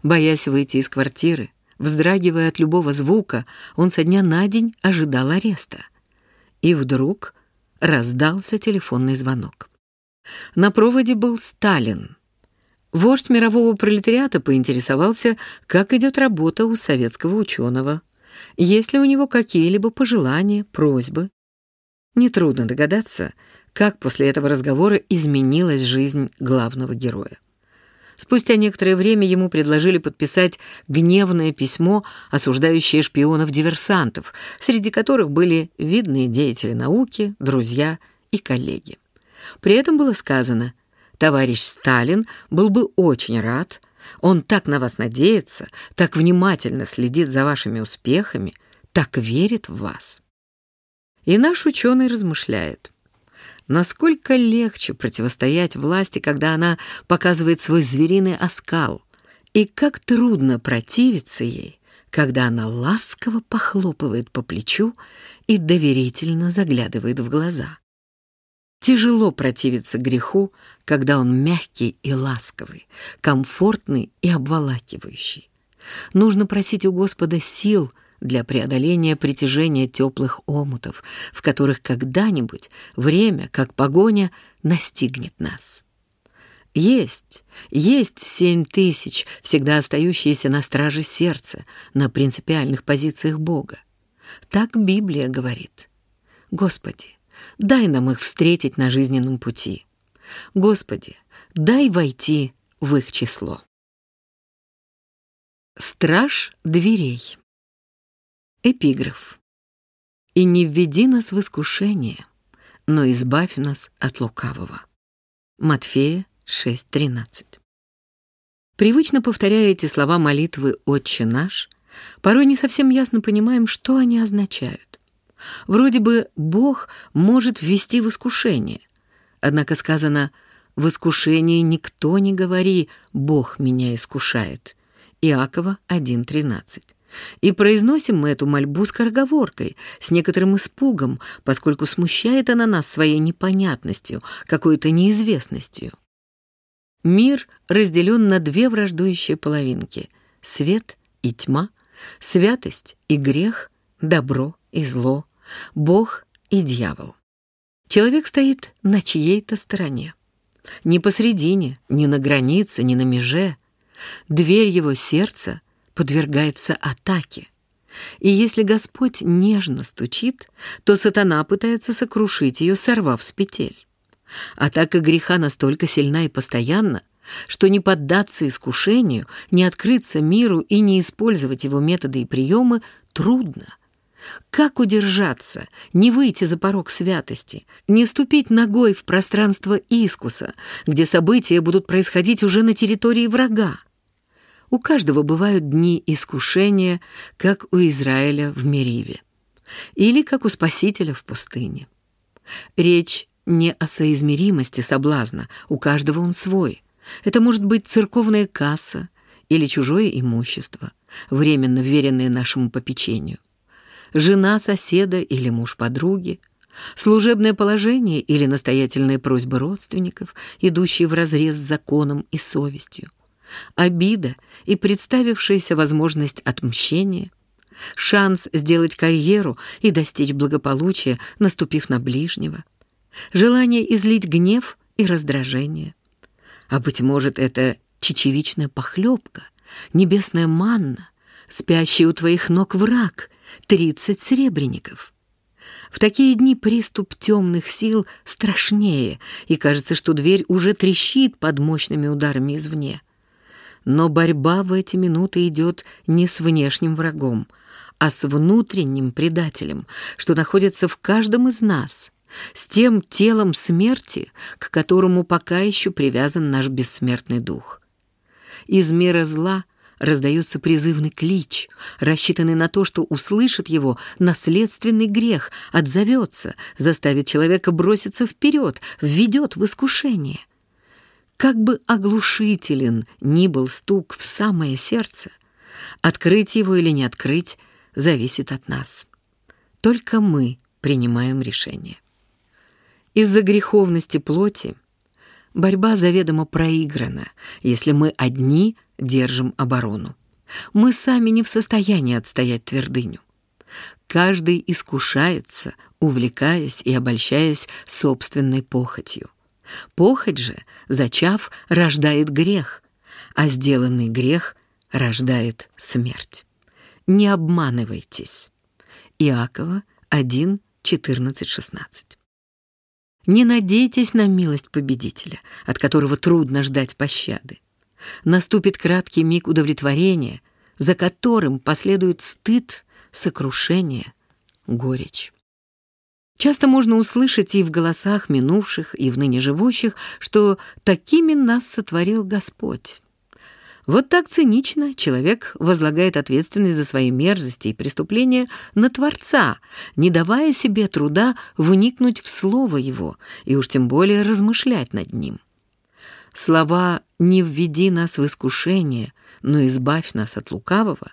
Боясь выйти из квартиры, Вздрагивая от любого звука, он со дня на день ожидал ареста. И вдруг раздался телефонный звонок. На проводе был Сталин. Вождь мирового пролетариата поинтересовался, как идет работа у советского ученого, есть ли у него какие-либо пожелания, просьбы. Нетрудно догадаться, как после этого разговора изменилась жизнь главного героя. Спустя некоторое время ему предложили подписать гневное письмо, осуждающее шпионов-диверсантов, среди которых были видные деятели науки, друзья и коллеги. При этом было сказано, товарищ Сталин был бы очень рад, он так на вас надеется, так внимательно следит за вашими успехами, так верит в вас. И наш ученый размышляет. Насколько легче противостоять власти, когда она показывает свой звериный оскал, и как трудно противиться ей, когда она ласково похлопывает по плечу и доверительно заглядывает в глаза. Тяжело противиться греху, когда он мягкий и ласковый, комфортный и обволакивающий. Нужно просить у Господа сил для преодоления притяжения теплых омутов, в которых когда-нибудь время, как погоня, настигнет нас. Есть, есть семь тысяч, всегда остающиеся на страже сердца, на принципиальных позициях Бога. Так Библия говорит. Господи, дай нам их встретить на жизненном пути. Господи, дай войти в их число. Страж дверей. Эпиграф. «И не введи нас в искушение, но избавь нас от лукавого». Матфея 6.13. Привычно повторяя эти слова молитвы «Отче наш», порой не совсем ясно понимаем, что они означают. Вроде бы Бог может ввести в искушение, однако сказано «В искушении никто не говори, Бог меня искушает». Иакова 1.13. И произносим мы эту мольбу скороговоркой, с некоторым испугом, поскольку смущает она нас своей непонятностью, какой-то неизвестностью. Мир разделен на две враждующие половинки — свет и тьма, святость и грех, добро и зло, Бог и дьявол. Человек стоит на чьей-то стороне. Не посредине, не на границе, не на меже. Дверь его сердца — подвергается атаке. И если Господь нежно стучит, то сатана пытается сокрушить ее, сорвав с петель. Атака греха настолько сильна и постоянна, что не поддаться искушению, не открыться миру и не использовать его методы и приемы трудно. Как удержаться, не выйти за порог святости, не ступить ногой в пространство искуса, где события будут происходить уже на территории врага? У каждого бывают дни искушения, как у Израиля в Мериве, или как у Спасителя в пустыне. Речь не о соизмеримости соблазна, у каждого он свой. Это может быть церковная касса или чужое имущество, временно вверенное нашему попечению. Жена соседа или муж подруги, служебное положение или настоятельная просьба родственников, идущие вразрез с законом и совестью обида и представившаяся возможность отмщения, шанс сделать карьеру и достичь благополучия, наступив на ближнего, желание излить гнев и раздражение. А, быть может, это чечевичная похлебка, небесная манна, спящий у твоих ног враг, тридцать сребреников. В такие дни приступ темных сил страшнее, и кажется, что дверь уже трещит под мощными ударами извне. Но борьба в эти минуты идет не с внешним врагом, а с внутренним предателем, что находится в каждом из нас, с тем телом смерти, к которому пока еще привязан наш бессмертный дух. Из мира зла раздается призывный клич, рассчитанный на то, что услышит его наследственный грех, отзовется, заставит человека броситься вперед, введет в искушение. Как бы оглушителен ни был стук в самое сердце, открыть его или не открыть зависит от нас. Только мы принимаем решение. Из-за греховности плоти борьба заведомо проиграна, если мы одни держим оборону. Мы сами не в состоянии отстоять твердыню. Каждый искушается, увлекаясь и обольщаясь собственной похотью. Похоть же, зачав, рождает грех, а сделанный грех рождает смерть. Не обманывайтесь. Иакова 1, 14, 16. Не надейтесь на милость победителя, от которого трудно ждать пощады. Наступит краткий миг удовлетворения, за которым последует стыд, сокрушение, горечь. Часто можно услышать и в голосах минувших, и в ныне живущих, что такими нас сотворил Господь. Вот так цинично человек возлагает ответственность за свои мерзости и преступления на Творца, не давая себе труда вникнуть в Слово Его и уж тем более размышлять над ним. Слова «не введи нас в искушение, но избавь нас от лукавого»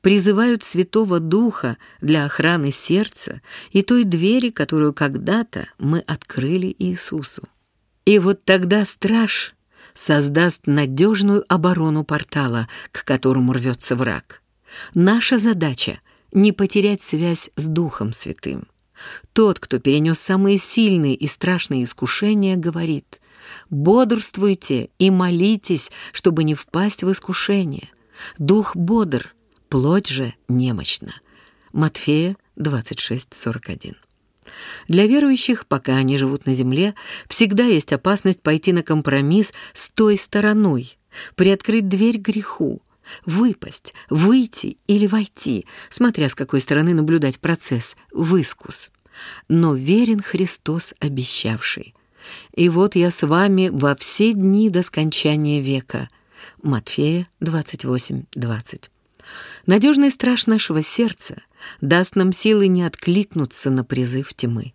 призывают Святого Духа для охраны сердца и той двери, которую когда-то мы открыли Иисусу. И вот тогда страж создаст надежную оборону портала, к которому рвется враг. Наша задача — не потерять связь с Духом Святым. Тот, кто перенес самые сильные и страшные искушения, говорит «Бодрствуйте и молитесь, чтобы не впасть в искушение. Дух бодр, плоть же немощна». Матфея 26:41. Для верующих, пока они живут на земле, всегда есть опасность пойти на компромисс с той стороной, приоткрыть дверь греху, выпасть, выйти или войти, смотря с какой стороны наблюдать процесс, в искус. Но верен Христос, обещавший. «И вот я с вами во все дни до скончания века». Матфея 28, 20. Надежный страж нашего сердца даст нам силы не откликнуться на призыв тьмы.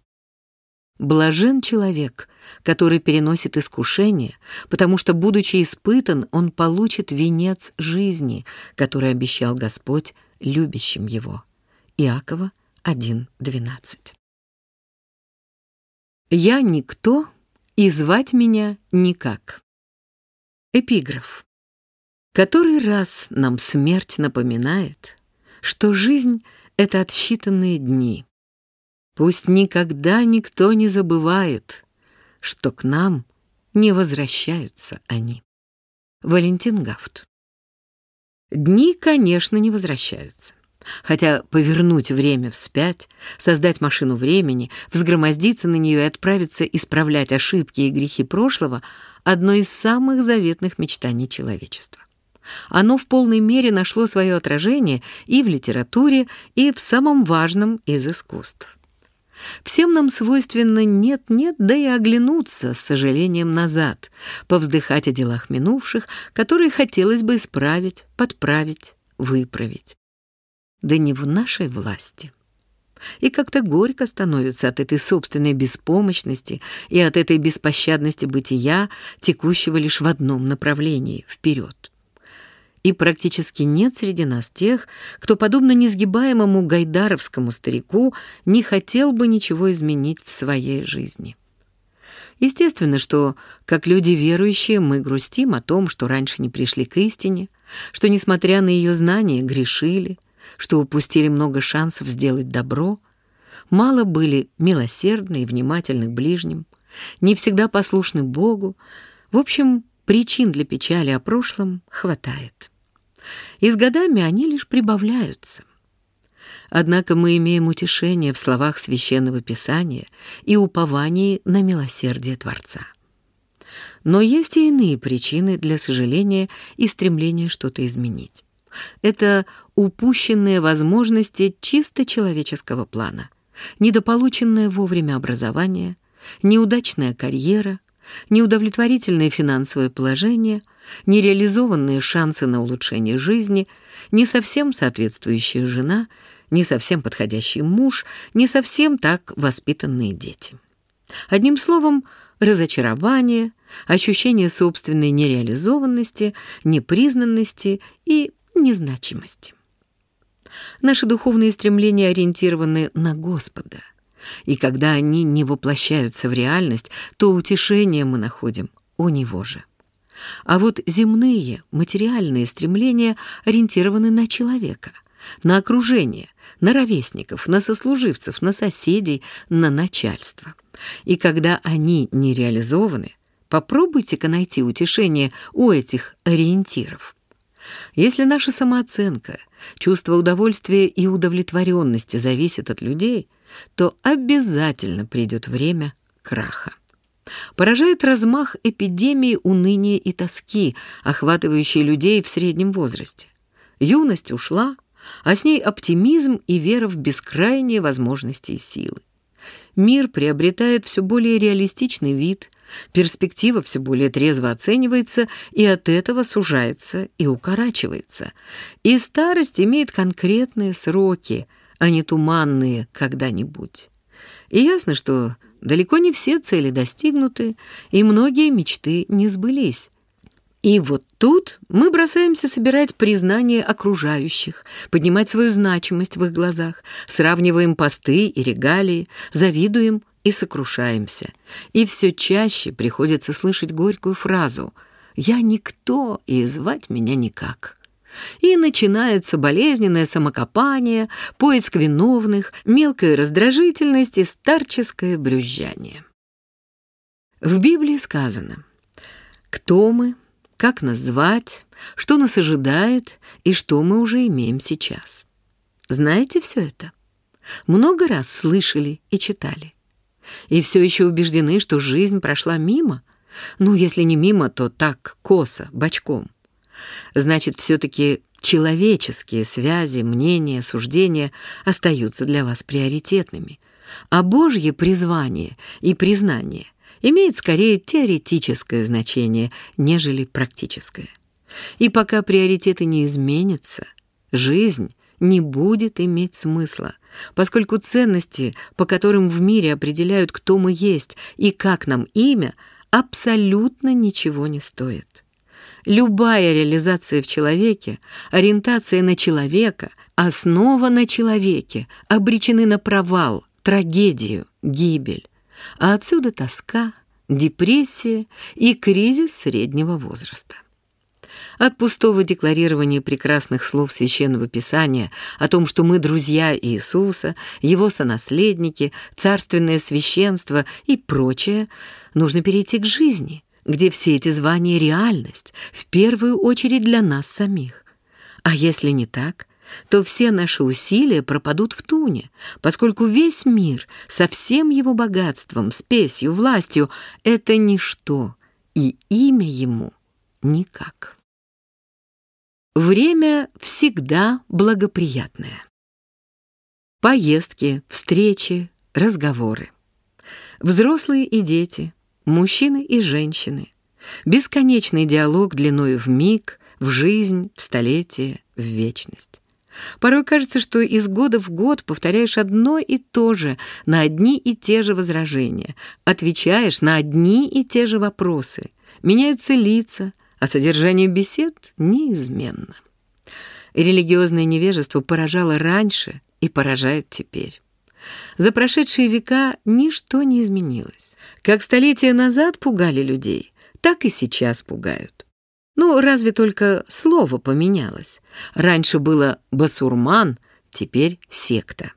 Блажен человек, который переносит искушение, потому что, будучи испытан, он получит венец жизни, который обещал Господь любящим его. Иакова 1.12 «Я никто, и звать меня никак». Эпиграф. Который раз нам смерть напоминает, что жизнь — это отсчитанные дни. Пусть никогда никто не забывает, что к нам не возвращаются они. Валентин Гафт. Дни, конечно, не возвращаются. Хотя повернуть время вспять, создать машину времени, взгромоздиться на нее и отправиться исправлять ошибки и грехи прошлого — одно из самых заветных мечтаний человечества. Оно в полной мере нашло свое отражение и в литературе, и в самом важном из искусств. Всем нам свойственно нет-нет, да и оглянуться с сожалением назад, повздыхать о делах минувших, которые хотелось бы исправить, подправить, выправить. Да не в нашей власти. И как-то горько становится от этой собственной беспомощности и от этой беспощадности бытия, текущего лишь в одном направлении — вперед и практически нет среди нас тех, кто, подобно несгибаемому гайдаровскому старику, не хотел бы ничего изменить в своей жизни. Естественно, что, как люди верующие, мы грустим о том, что раньше не пришли к истине, что, несмотря на ее знания, грешили, что упустили много шансов сделать добро, мало были милосердны и внимательны к ближним, не всегда послушны Богу. В общем, причин для печали о прошлом хватает и с годами они лишь прибавляются. Однако мы имеем утешение в словах Священного Писания и уповании на милосердие Творца. Но есть и иные причины для сожаления и стремления что-то изменить. Это упущенные возможности чисто человеческого плана, недополученное вовремя образование, неудачная карьера, неудовлетворительное финансовое положение, нереализованные шансы на улучшение жизни, не совсем соответствующая жена, не совсем подходящий муж, не совсем так воспитанные дети. Одним словом, разочарование, ощущение собственной нереализованности, непризнанности и незначимости. Наши духовные стремления ориентированы на Господа, и когда они не воплощаются в реальность, то утешение мы находим у Него же. А вот земные, материальные стремления ориентированы на человека, на окружение, на ровесников, на сослуживцев, на соседей, на начальство. И когда они не реализованы, попробуйте-ка найти утешение у этих ориентиров. Если наша самооценка, чувство удовольствия и удовлетворенности зависит от людей, то обязательно придет время краха. Поражает размах эпидемии уныния и тоски, охватывающей людей в среднем возрасте. Юность ушла, а с ней оптимизм и вера в бескрайние возможности и силы. Мир приобретает все более реалистичный вид, перспектива все более трезво оценивается и от этого сужается и укорачивается. И старость имеет конкретные сроки, а не туманные когда-нибудь. И ясно, что далеко не все цели достигнуты, и многие мечты не сбылись. И вот тут мы бросаемся собирать признание окружающих, поднимать свою значимость в их глазах, сравниваем посты и регалии, завидуем и сокрушаемся. И все чаще приходится слышать горькую фразу «Я никто, и звать меня никак». И начинается болезненное самокопание, поиск виновных, мелкая раздражительность и старческое брюзжание. В Библии сказано «Кто мы?» как нас звать, что нас ожидает и что мы уже имеем сейчас. Знаете все это? Много раз слышали и читали. И все еще убеждены, что жизнь прошла мимо. Ну, если не мимо, то так, косо, бочком. Значит, все-таки человеческие связи, мнения, суждения остаются для вас приоритетными. А Божье призвание и признание имеет скорее теоретическое значение, нежели практическое. И пока приоритеты не изменятся, жизнь не будет иметь смысла, поскольку ценности, по которым в мире определяют, кто мы есть и как нам имя, абсолютно ничего не стоят. Любая реализация в человеке, ориентация на человека, основа на человеке обречены на провал, трагедию, гибель а отсюда тоска, депрессия и кризис среднего возраста. От пустого декларирования прекрасных слов Священного Писания о том, что мы друзья Иисуса, Его сонаследники, царственное священство и прочее, нужно перейти к жизни, где все эти звания — реальность, в первую очередь для нас самих. А если не так — то все наши усилия пропадут в туне, поскольку весь мир со всем его богатством, спесью, властью — это ничто, и имя ему — никак. Время всегда благоприятное. Поездки, встречи, разговоры. Взрослые и дети, мужчины и женщины. Бесконечный диалог длиною в миг, в жизнь, в столетие, в вечность. Порой кажется, что из года в год повторяешь одно и то же, на одни и те же возражения, отвечаешь на одни и те же вопросы. Меняются лица, а содержание бесед неизменно. Религиозное невежество поражало раньше и поражает теперь. За прошедшие века ничто не изменилось. Как столетия назад пугали людей, так и сейчас пугают. Ну, разве только слово поменялось. Раньше было «басурман», теперь «секта».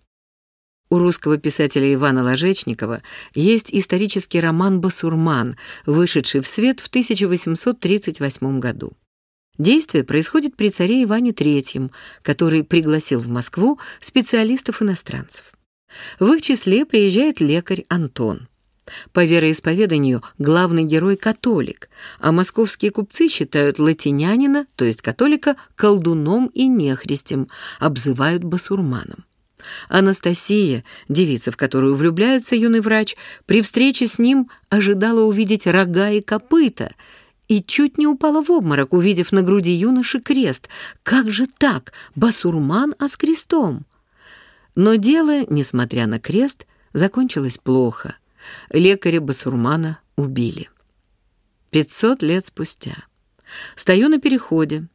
У русского писателя Ивана Ложечникова есть исторический роман «Басурман», вышедший в свет в 1838 году. Действие происходит при царе Иване III, который пригласил в Москву специалистов-иностранцев. В их числе приезжает лекарь Антон. По вероисповеданию главный герой католик, а московские купцы считают латинянина, то есть католика, колдуном и нехристем, обзывают басурманом. Анастасия, девица, в которую влюбляется юный врач, при встрече с ним ожидала увидеть рога и копыта и чуть не упала в обморок, увидев на груди юноши крест. Как же так? Басурман, а с крестом? Но дело, несмотря на крест, закончилось плохо. Лекаря Басурмана убили. Пятьсот лет спустя. Стою на переходе,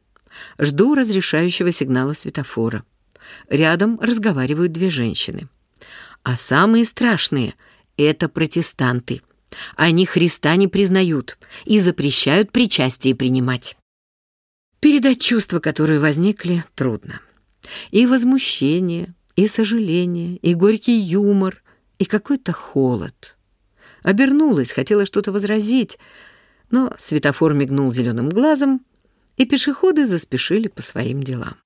жду разрешающего сигнала светофора. Рядом разговаривают две женщины. А самые страшные — это протестанты. Они Христа не признают и запрещают причастие принимать. Передать чувства, которые возникли, трудно. И возмущение, и сожаление, и горький юмор, и какой-то холод. Обернулась, хотела что-то возразить, но светофор мигнул зеленым глазом, и пешеходы заспешили по своим делам.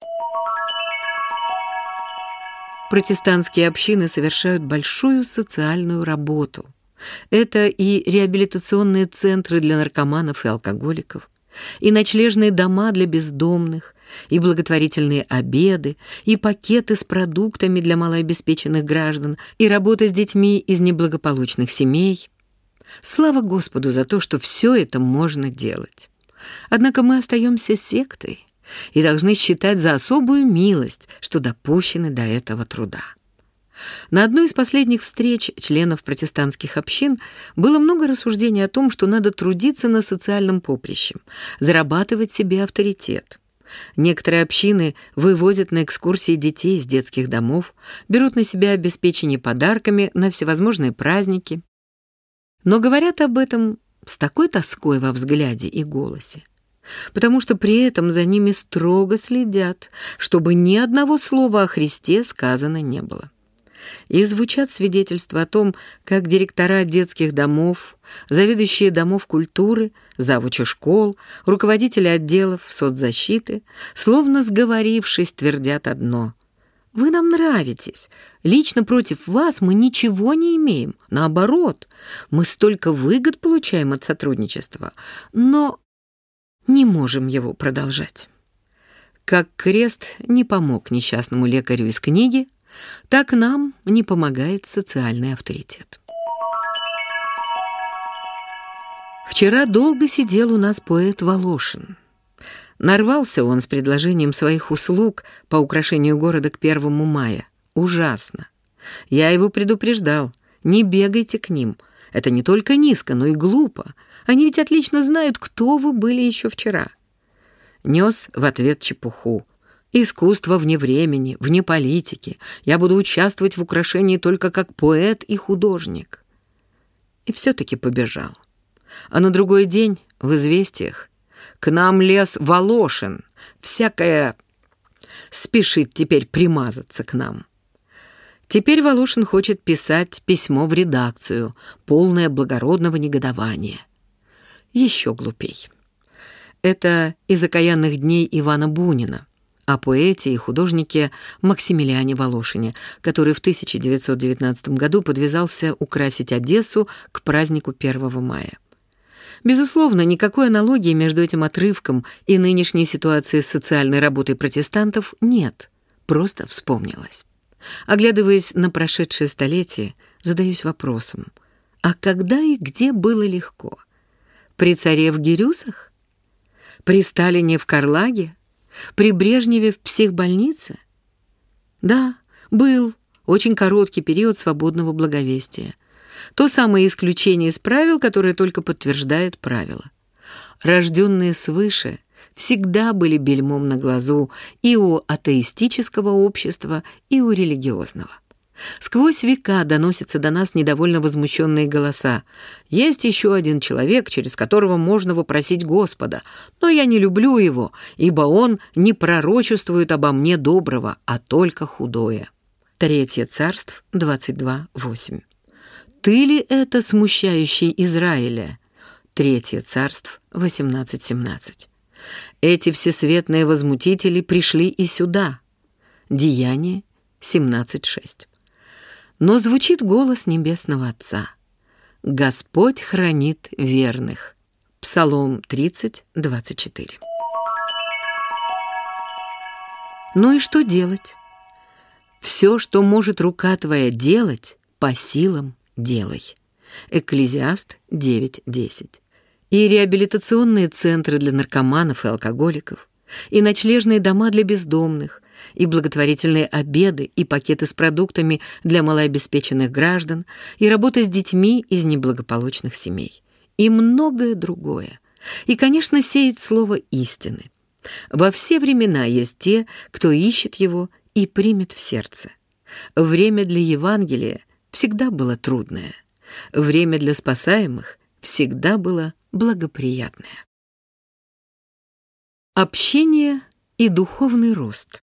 Протестантские общины совершают большую социальную работу. Это и реабилитационные центры для наркоманов и алкоголиков, и ночлежные дома для бездомных, и благотворительные обеды, и пакеты с продуктами для малообеспеченных граждан, и работа с детьми из неблагополучных семей. Слава Господу за то, что все это можно делать. Однако мы остаемся сектой и должны считать за особую милость, что допущены до этого труда. На одной из последних встреч членов протестантских общин было много рассуждений о том, что надо трудиться на социальном поприще, зарабатывать себе авторитет. Некоторые общины вывозят на экскурсии детей из детских домов, берут на себя обеспечение подарками на всевозможные праздники. Но говорят об этом с такой тоской во взгляде и голосе, потому что при этом за ними строго следят, чтобы ни одного слова о Христе сказано не было и звучат свидетельства о том, как директора детских домов, заведующие домов культуры, завучи школ, руководители отделов соцзащиты, словно сговорившись, твердят одно — вы нам нравитесь. Лично против вас мы ничего не имеем. Наоборот, мы столько выгод получаем от сотрудничества, но не можем его продолжать. Как крест не помог несчастному лекарю из книги, так нам не помогает социальный авторитет. Вчера долго сидел у нас поэт Волошин. Нарвался он с предложением своих услуг по украшению города к первому мая. Ужасно. Я его предупреждал. Не бегайте к ним. Это не только низко, но и глупо. Они ведь отлично знают, кто вы были еще вчера. Нес в ответ чепуху. Искусство вне времени, вне политики. Я буду участвовать в украшении только как поэт и художник. И все-таки побежал. А на другой день в известиях к нам лес Волошин. Всякое спешит теперь примазаться к нам. Теперь Волошин хочет писать письмо в редакцию, полное благородного негодования. Еще глупей. Это из окаянных дней Ивана Бунина о поэте и художнике Максимилиане Волошине, который в 1919 году подвязался украсить Одессу к празднику 1 мая. Безусловно, никакой аналогии между этим отрывком и нынешней ситуацией с социальной работой протестантов нет, просто вспомнилось. Оглядываясь на прошедшее столетие, задаюсь вопросом, а когда и где было легко? При царе в Гирюсах? При Сталине в Карлаге? При Брежневе в психбольнице? Да, был очень короткий период свободного благовестия. То самое исключение из правил, которое только подтверждает правила. Рожденные свыше всегда были бельмом на глазу и у атеистического общества, и у религиозного. Сквозь века доносятся до нас недовольно возмущенные голоса. Есть еще один человек, через которого можно вопросить Господа, но я не люблю его, ибо он не пророчествует обо мне доброго, а только худое. Третье царство, 22.8. Ты ли это смущающий Израиля? Третье царство, 18.17. Эти всесветные возмутители пришли и сюда. Деяние 17.6. Но звучит голос Небесного Отца. «Господь хранит верных». Псалом 30, 24. Ну и что делать? Все, что может рука твоя делать, по силам делай. Экклезиаст 9.10. И реабилитационные центры для наркоманов и алкоголиков, и ночлежные дома для бездомных, и благотворительные обеды, и пакеты с продуктами для малообеспеченных граждан, и работа с детьми из неблагополучных семей, и многое другое. И, конечно, сеять слово истины. Во все времена есть те, кто ищет его и примет в сердце. Время для Евангелия всегда было трудное. Время для спасаемых всегда было благоприятное. Общение и духовный рост.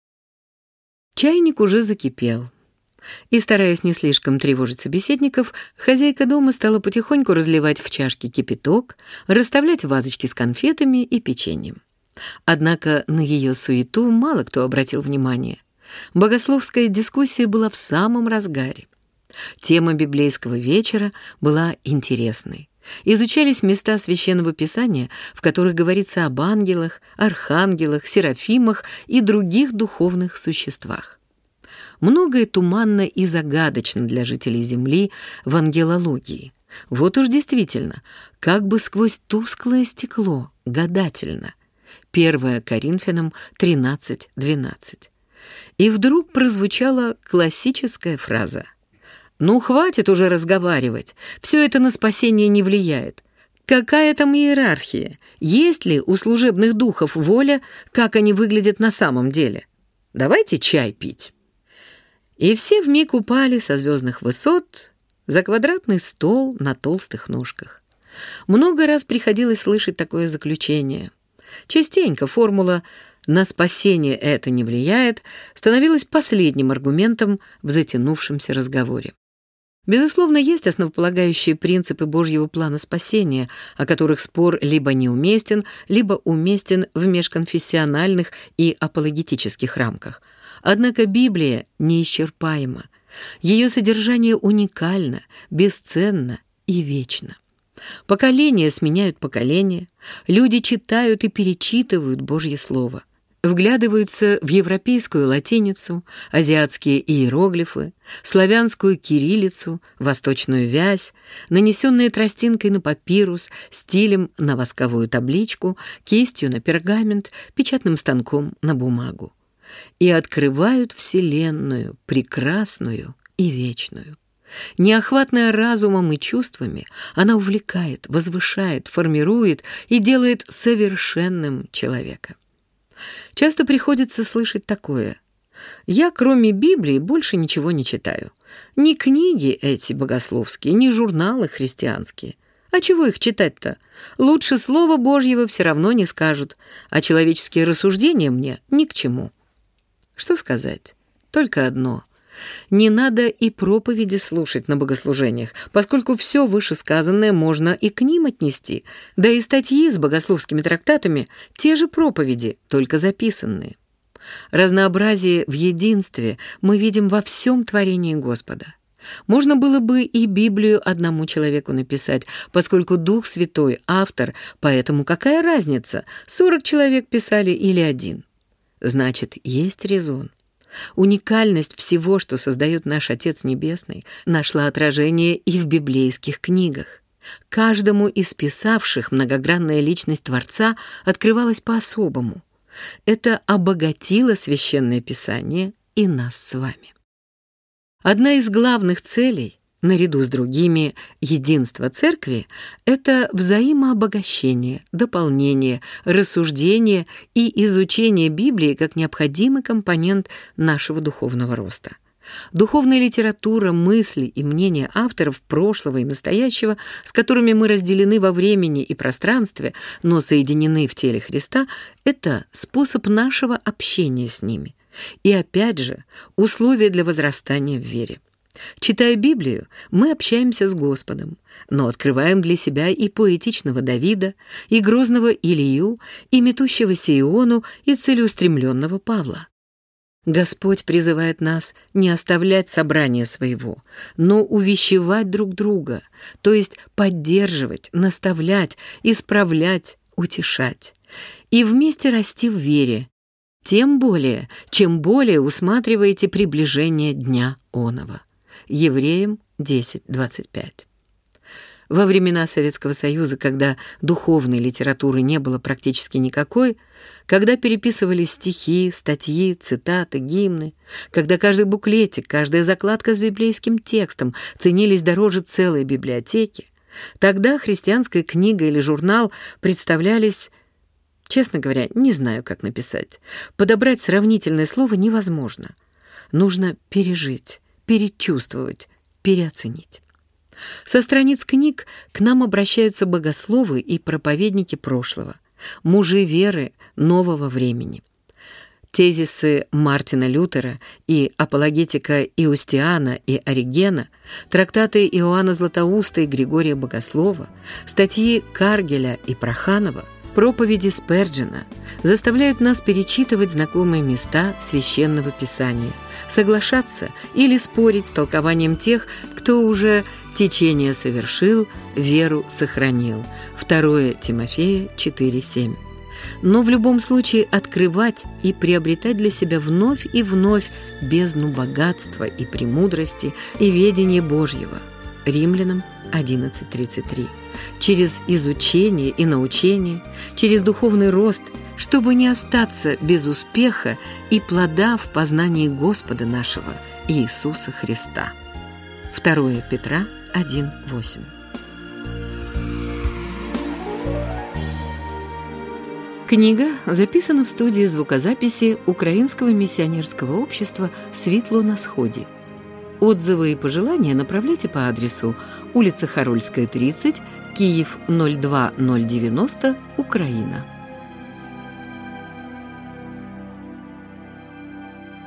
Чайник уже закипел. И, стараясь не слишком тревожить собеседников, хозяйка дома стала потихоньку разливать в чашки кипяток, расставлять вазочки с конфетами и печеньем. Однако на ее суету мало кто обратил внимание. Богословская дискуссия была в самом разгаре. Тема библейского вечера была интересной. Изучались места священного писания, в которых говорится об ангелах, архангелах, серафимах и других духовных существах. Многое туманно и загадочно для жителей Земли в ангелологии. Вот уж действительно, как бы сквозь тусклое стекло, гадательно. 1 Коринфянам 13.12. И вдруг прозвучала классическая фраза ну, хватит уже разговаривать. Все это на спасение не влияет. Какая там иерархия? Есть ли у служебных духов воля, как они выглядят на самом деле? Давайте чай пить. И все вмиг упали со звездных высот за квадратный стол на толстых ножках. Много раз приходилось слышать такое заключение. Частенько формула «на спасение это не влияет» становилась последним аргументом в затянувшемся разговоре. Безусловно, есть основополагающие принципы Божьего плана спасения, о которых спор либо неуместен, либо уместен в межконфессиональных и апологетических рамках. Однако Библия неисчерпаема. Ее содержание уникально, бесценно и вечно. Поколения сменяют поколения, люди читают и перечитывают Божье Слово – вглядываются в европейскую латиницу, азиатские иероглифы, славянскую кириллицу, восточную вязь, нанесенные тростинкой на папирус, стилем на восковую табличку, кистью на пергамент, печатным станком на бумагу. И открывают Вселенную, прекрасную и вечную. Неохватная разумом и чувствами, она увлекает, возвышает, формирует и делает совершенным человека. Часто приходится слышать такое. Я, кроме Библии, больше ничего не читаю. Ни книги эти богословские, ни журналы христианские. А чего их читать-то? Лучше Слова Божьего все равно не скажут, а человеческие рассуждения мне ни к чему. Что сказать? Только одно — не надо и проповеди слушать на богослужениях, поскольку все вышесказанное можно и к ним отнести, да и статьи с богословскими трактатами — те же проповеди, только записанные. Разнообразие в единстве мы видим во всем творении Господа. Можно было бы и Библию одному человеку написать, поскольку Дух Святой — автор, поэтому какая разница, сорок человек писали или один? Значит, есть резон. Уникальность всего, что создает наш Отец Небесный, нашла отражение и в библейских книгах. Каждому из писавших многогранная личность Творца открывалась по-особому. Это обогатило Священное Писание и нас с вами. Одна из главных целей наряду с другими единство церкви — это взаимообогащение, дополнение, рассуждение и изучение Библии как необходимый компонент нашего духовного роста. Духовная литература, мысли и мнения авторов прошлого и настоящего, с которыми мы разделены во времени и пространстве, но соединены в теле Христа, это способ нашего общения с ними. И опять же, условия для возрастания в вере. Читая Библию, мы общаемся с Господом, но открываем для себя и поэтичного Давида, и грозного Илию, и метущегося Иону, и целеустремленного Павла. Господь призывает нас не оставлять собрание своего, но увещевать друг друга, то есть поддерживать, наставлять, исправлять, утешать, и вместе расти в вере, тем более, чем более усматриваете приближение Дня Онова. Евреям 10.25. Во времена Советского Союза, когда духовной литературы не было практически никакой, когда переписывали стихи, статьи, цитаты, гимны, когда каждый буклетик, каждая закладка с библейским текстом ценились дороже целой библиотеки, тогда христианская книга или журнал представлялись Честно говоря, не знаю, как написать. Подобрать сравнительное слово невозможно. Нужно пережить, перечувствовать, переоценить. Со страниц книг к нам обращаются богословы и проповедники прошлого, мужи веры нового времени. Тезисы Мартина Лютера и апологетика Иустиана и Оригена, трактаты Иоанна Златоуста и Григория Богослова, статьи Каргеля и Проханова, проповеди Сперджина заставляют нас перечитывать знакомые места священного писания, соглашаться или спорить с толкованием тех, кто уже Течение совершил, веру сохранил. 2 Тимофея 4.7. Но в любом случае открывать и приобретать для себя вновь и вновь бездну богатства и премудрости и ведения Божьего. Римлянам 11.33. Через изучение и научение, через духовный рост, чтобы не остаться без успеха и плода в познании Господа нашего Иисуса Христа. 2 Петра 1.8. Книга записана в студии звукозаписи Украинского миссионерского общества «Светло на сходе». Отзывы и пожелания направляйте по адресу улица Харольская, 30, Киев 02090, Украина.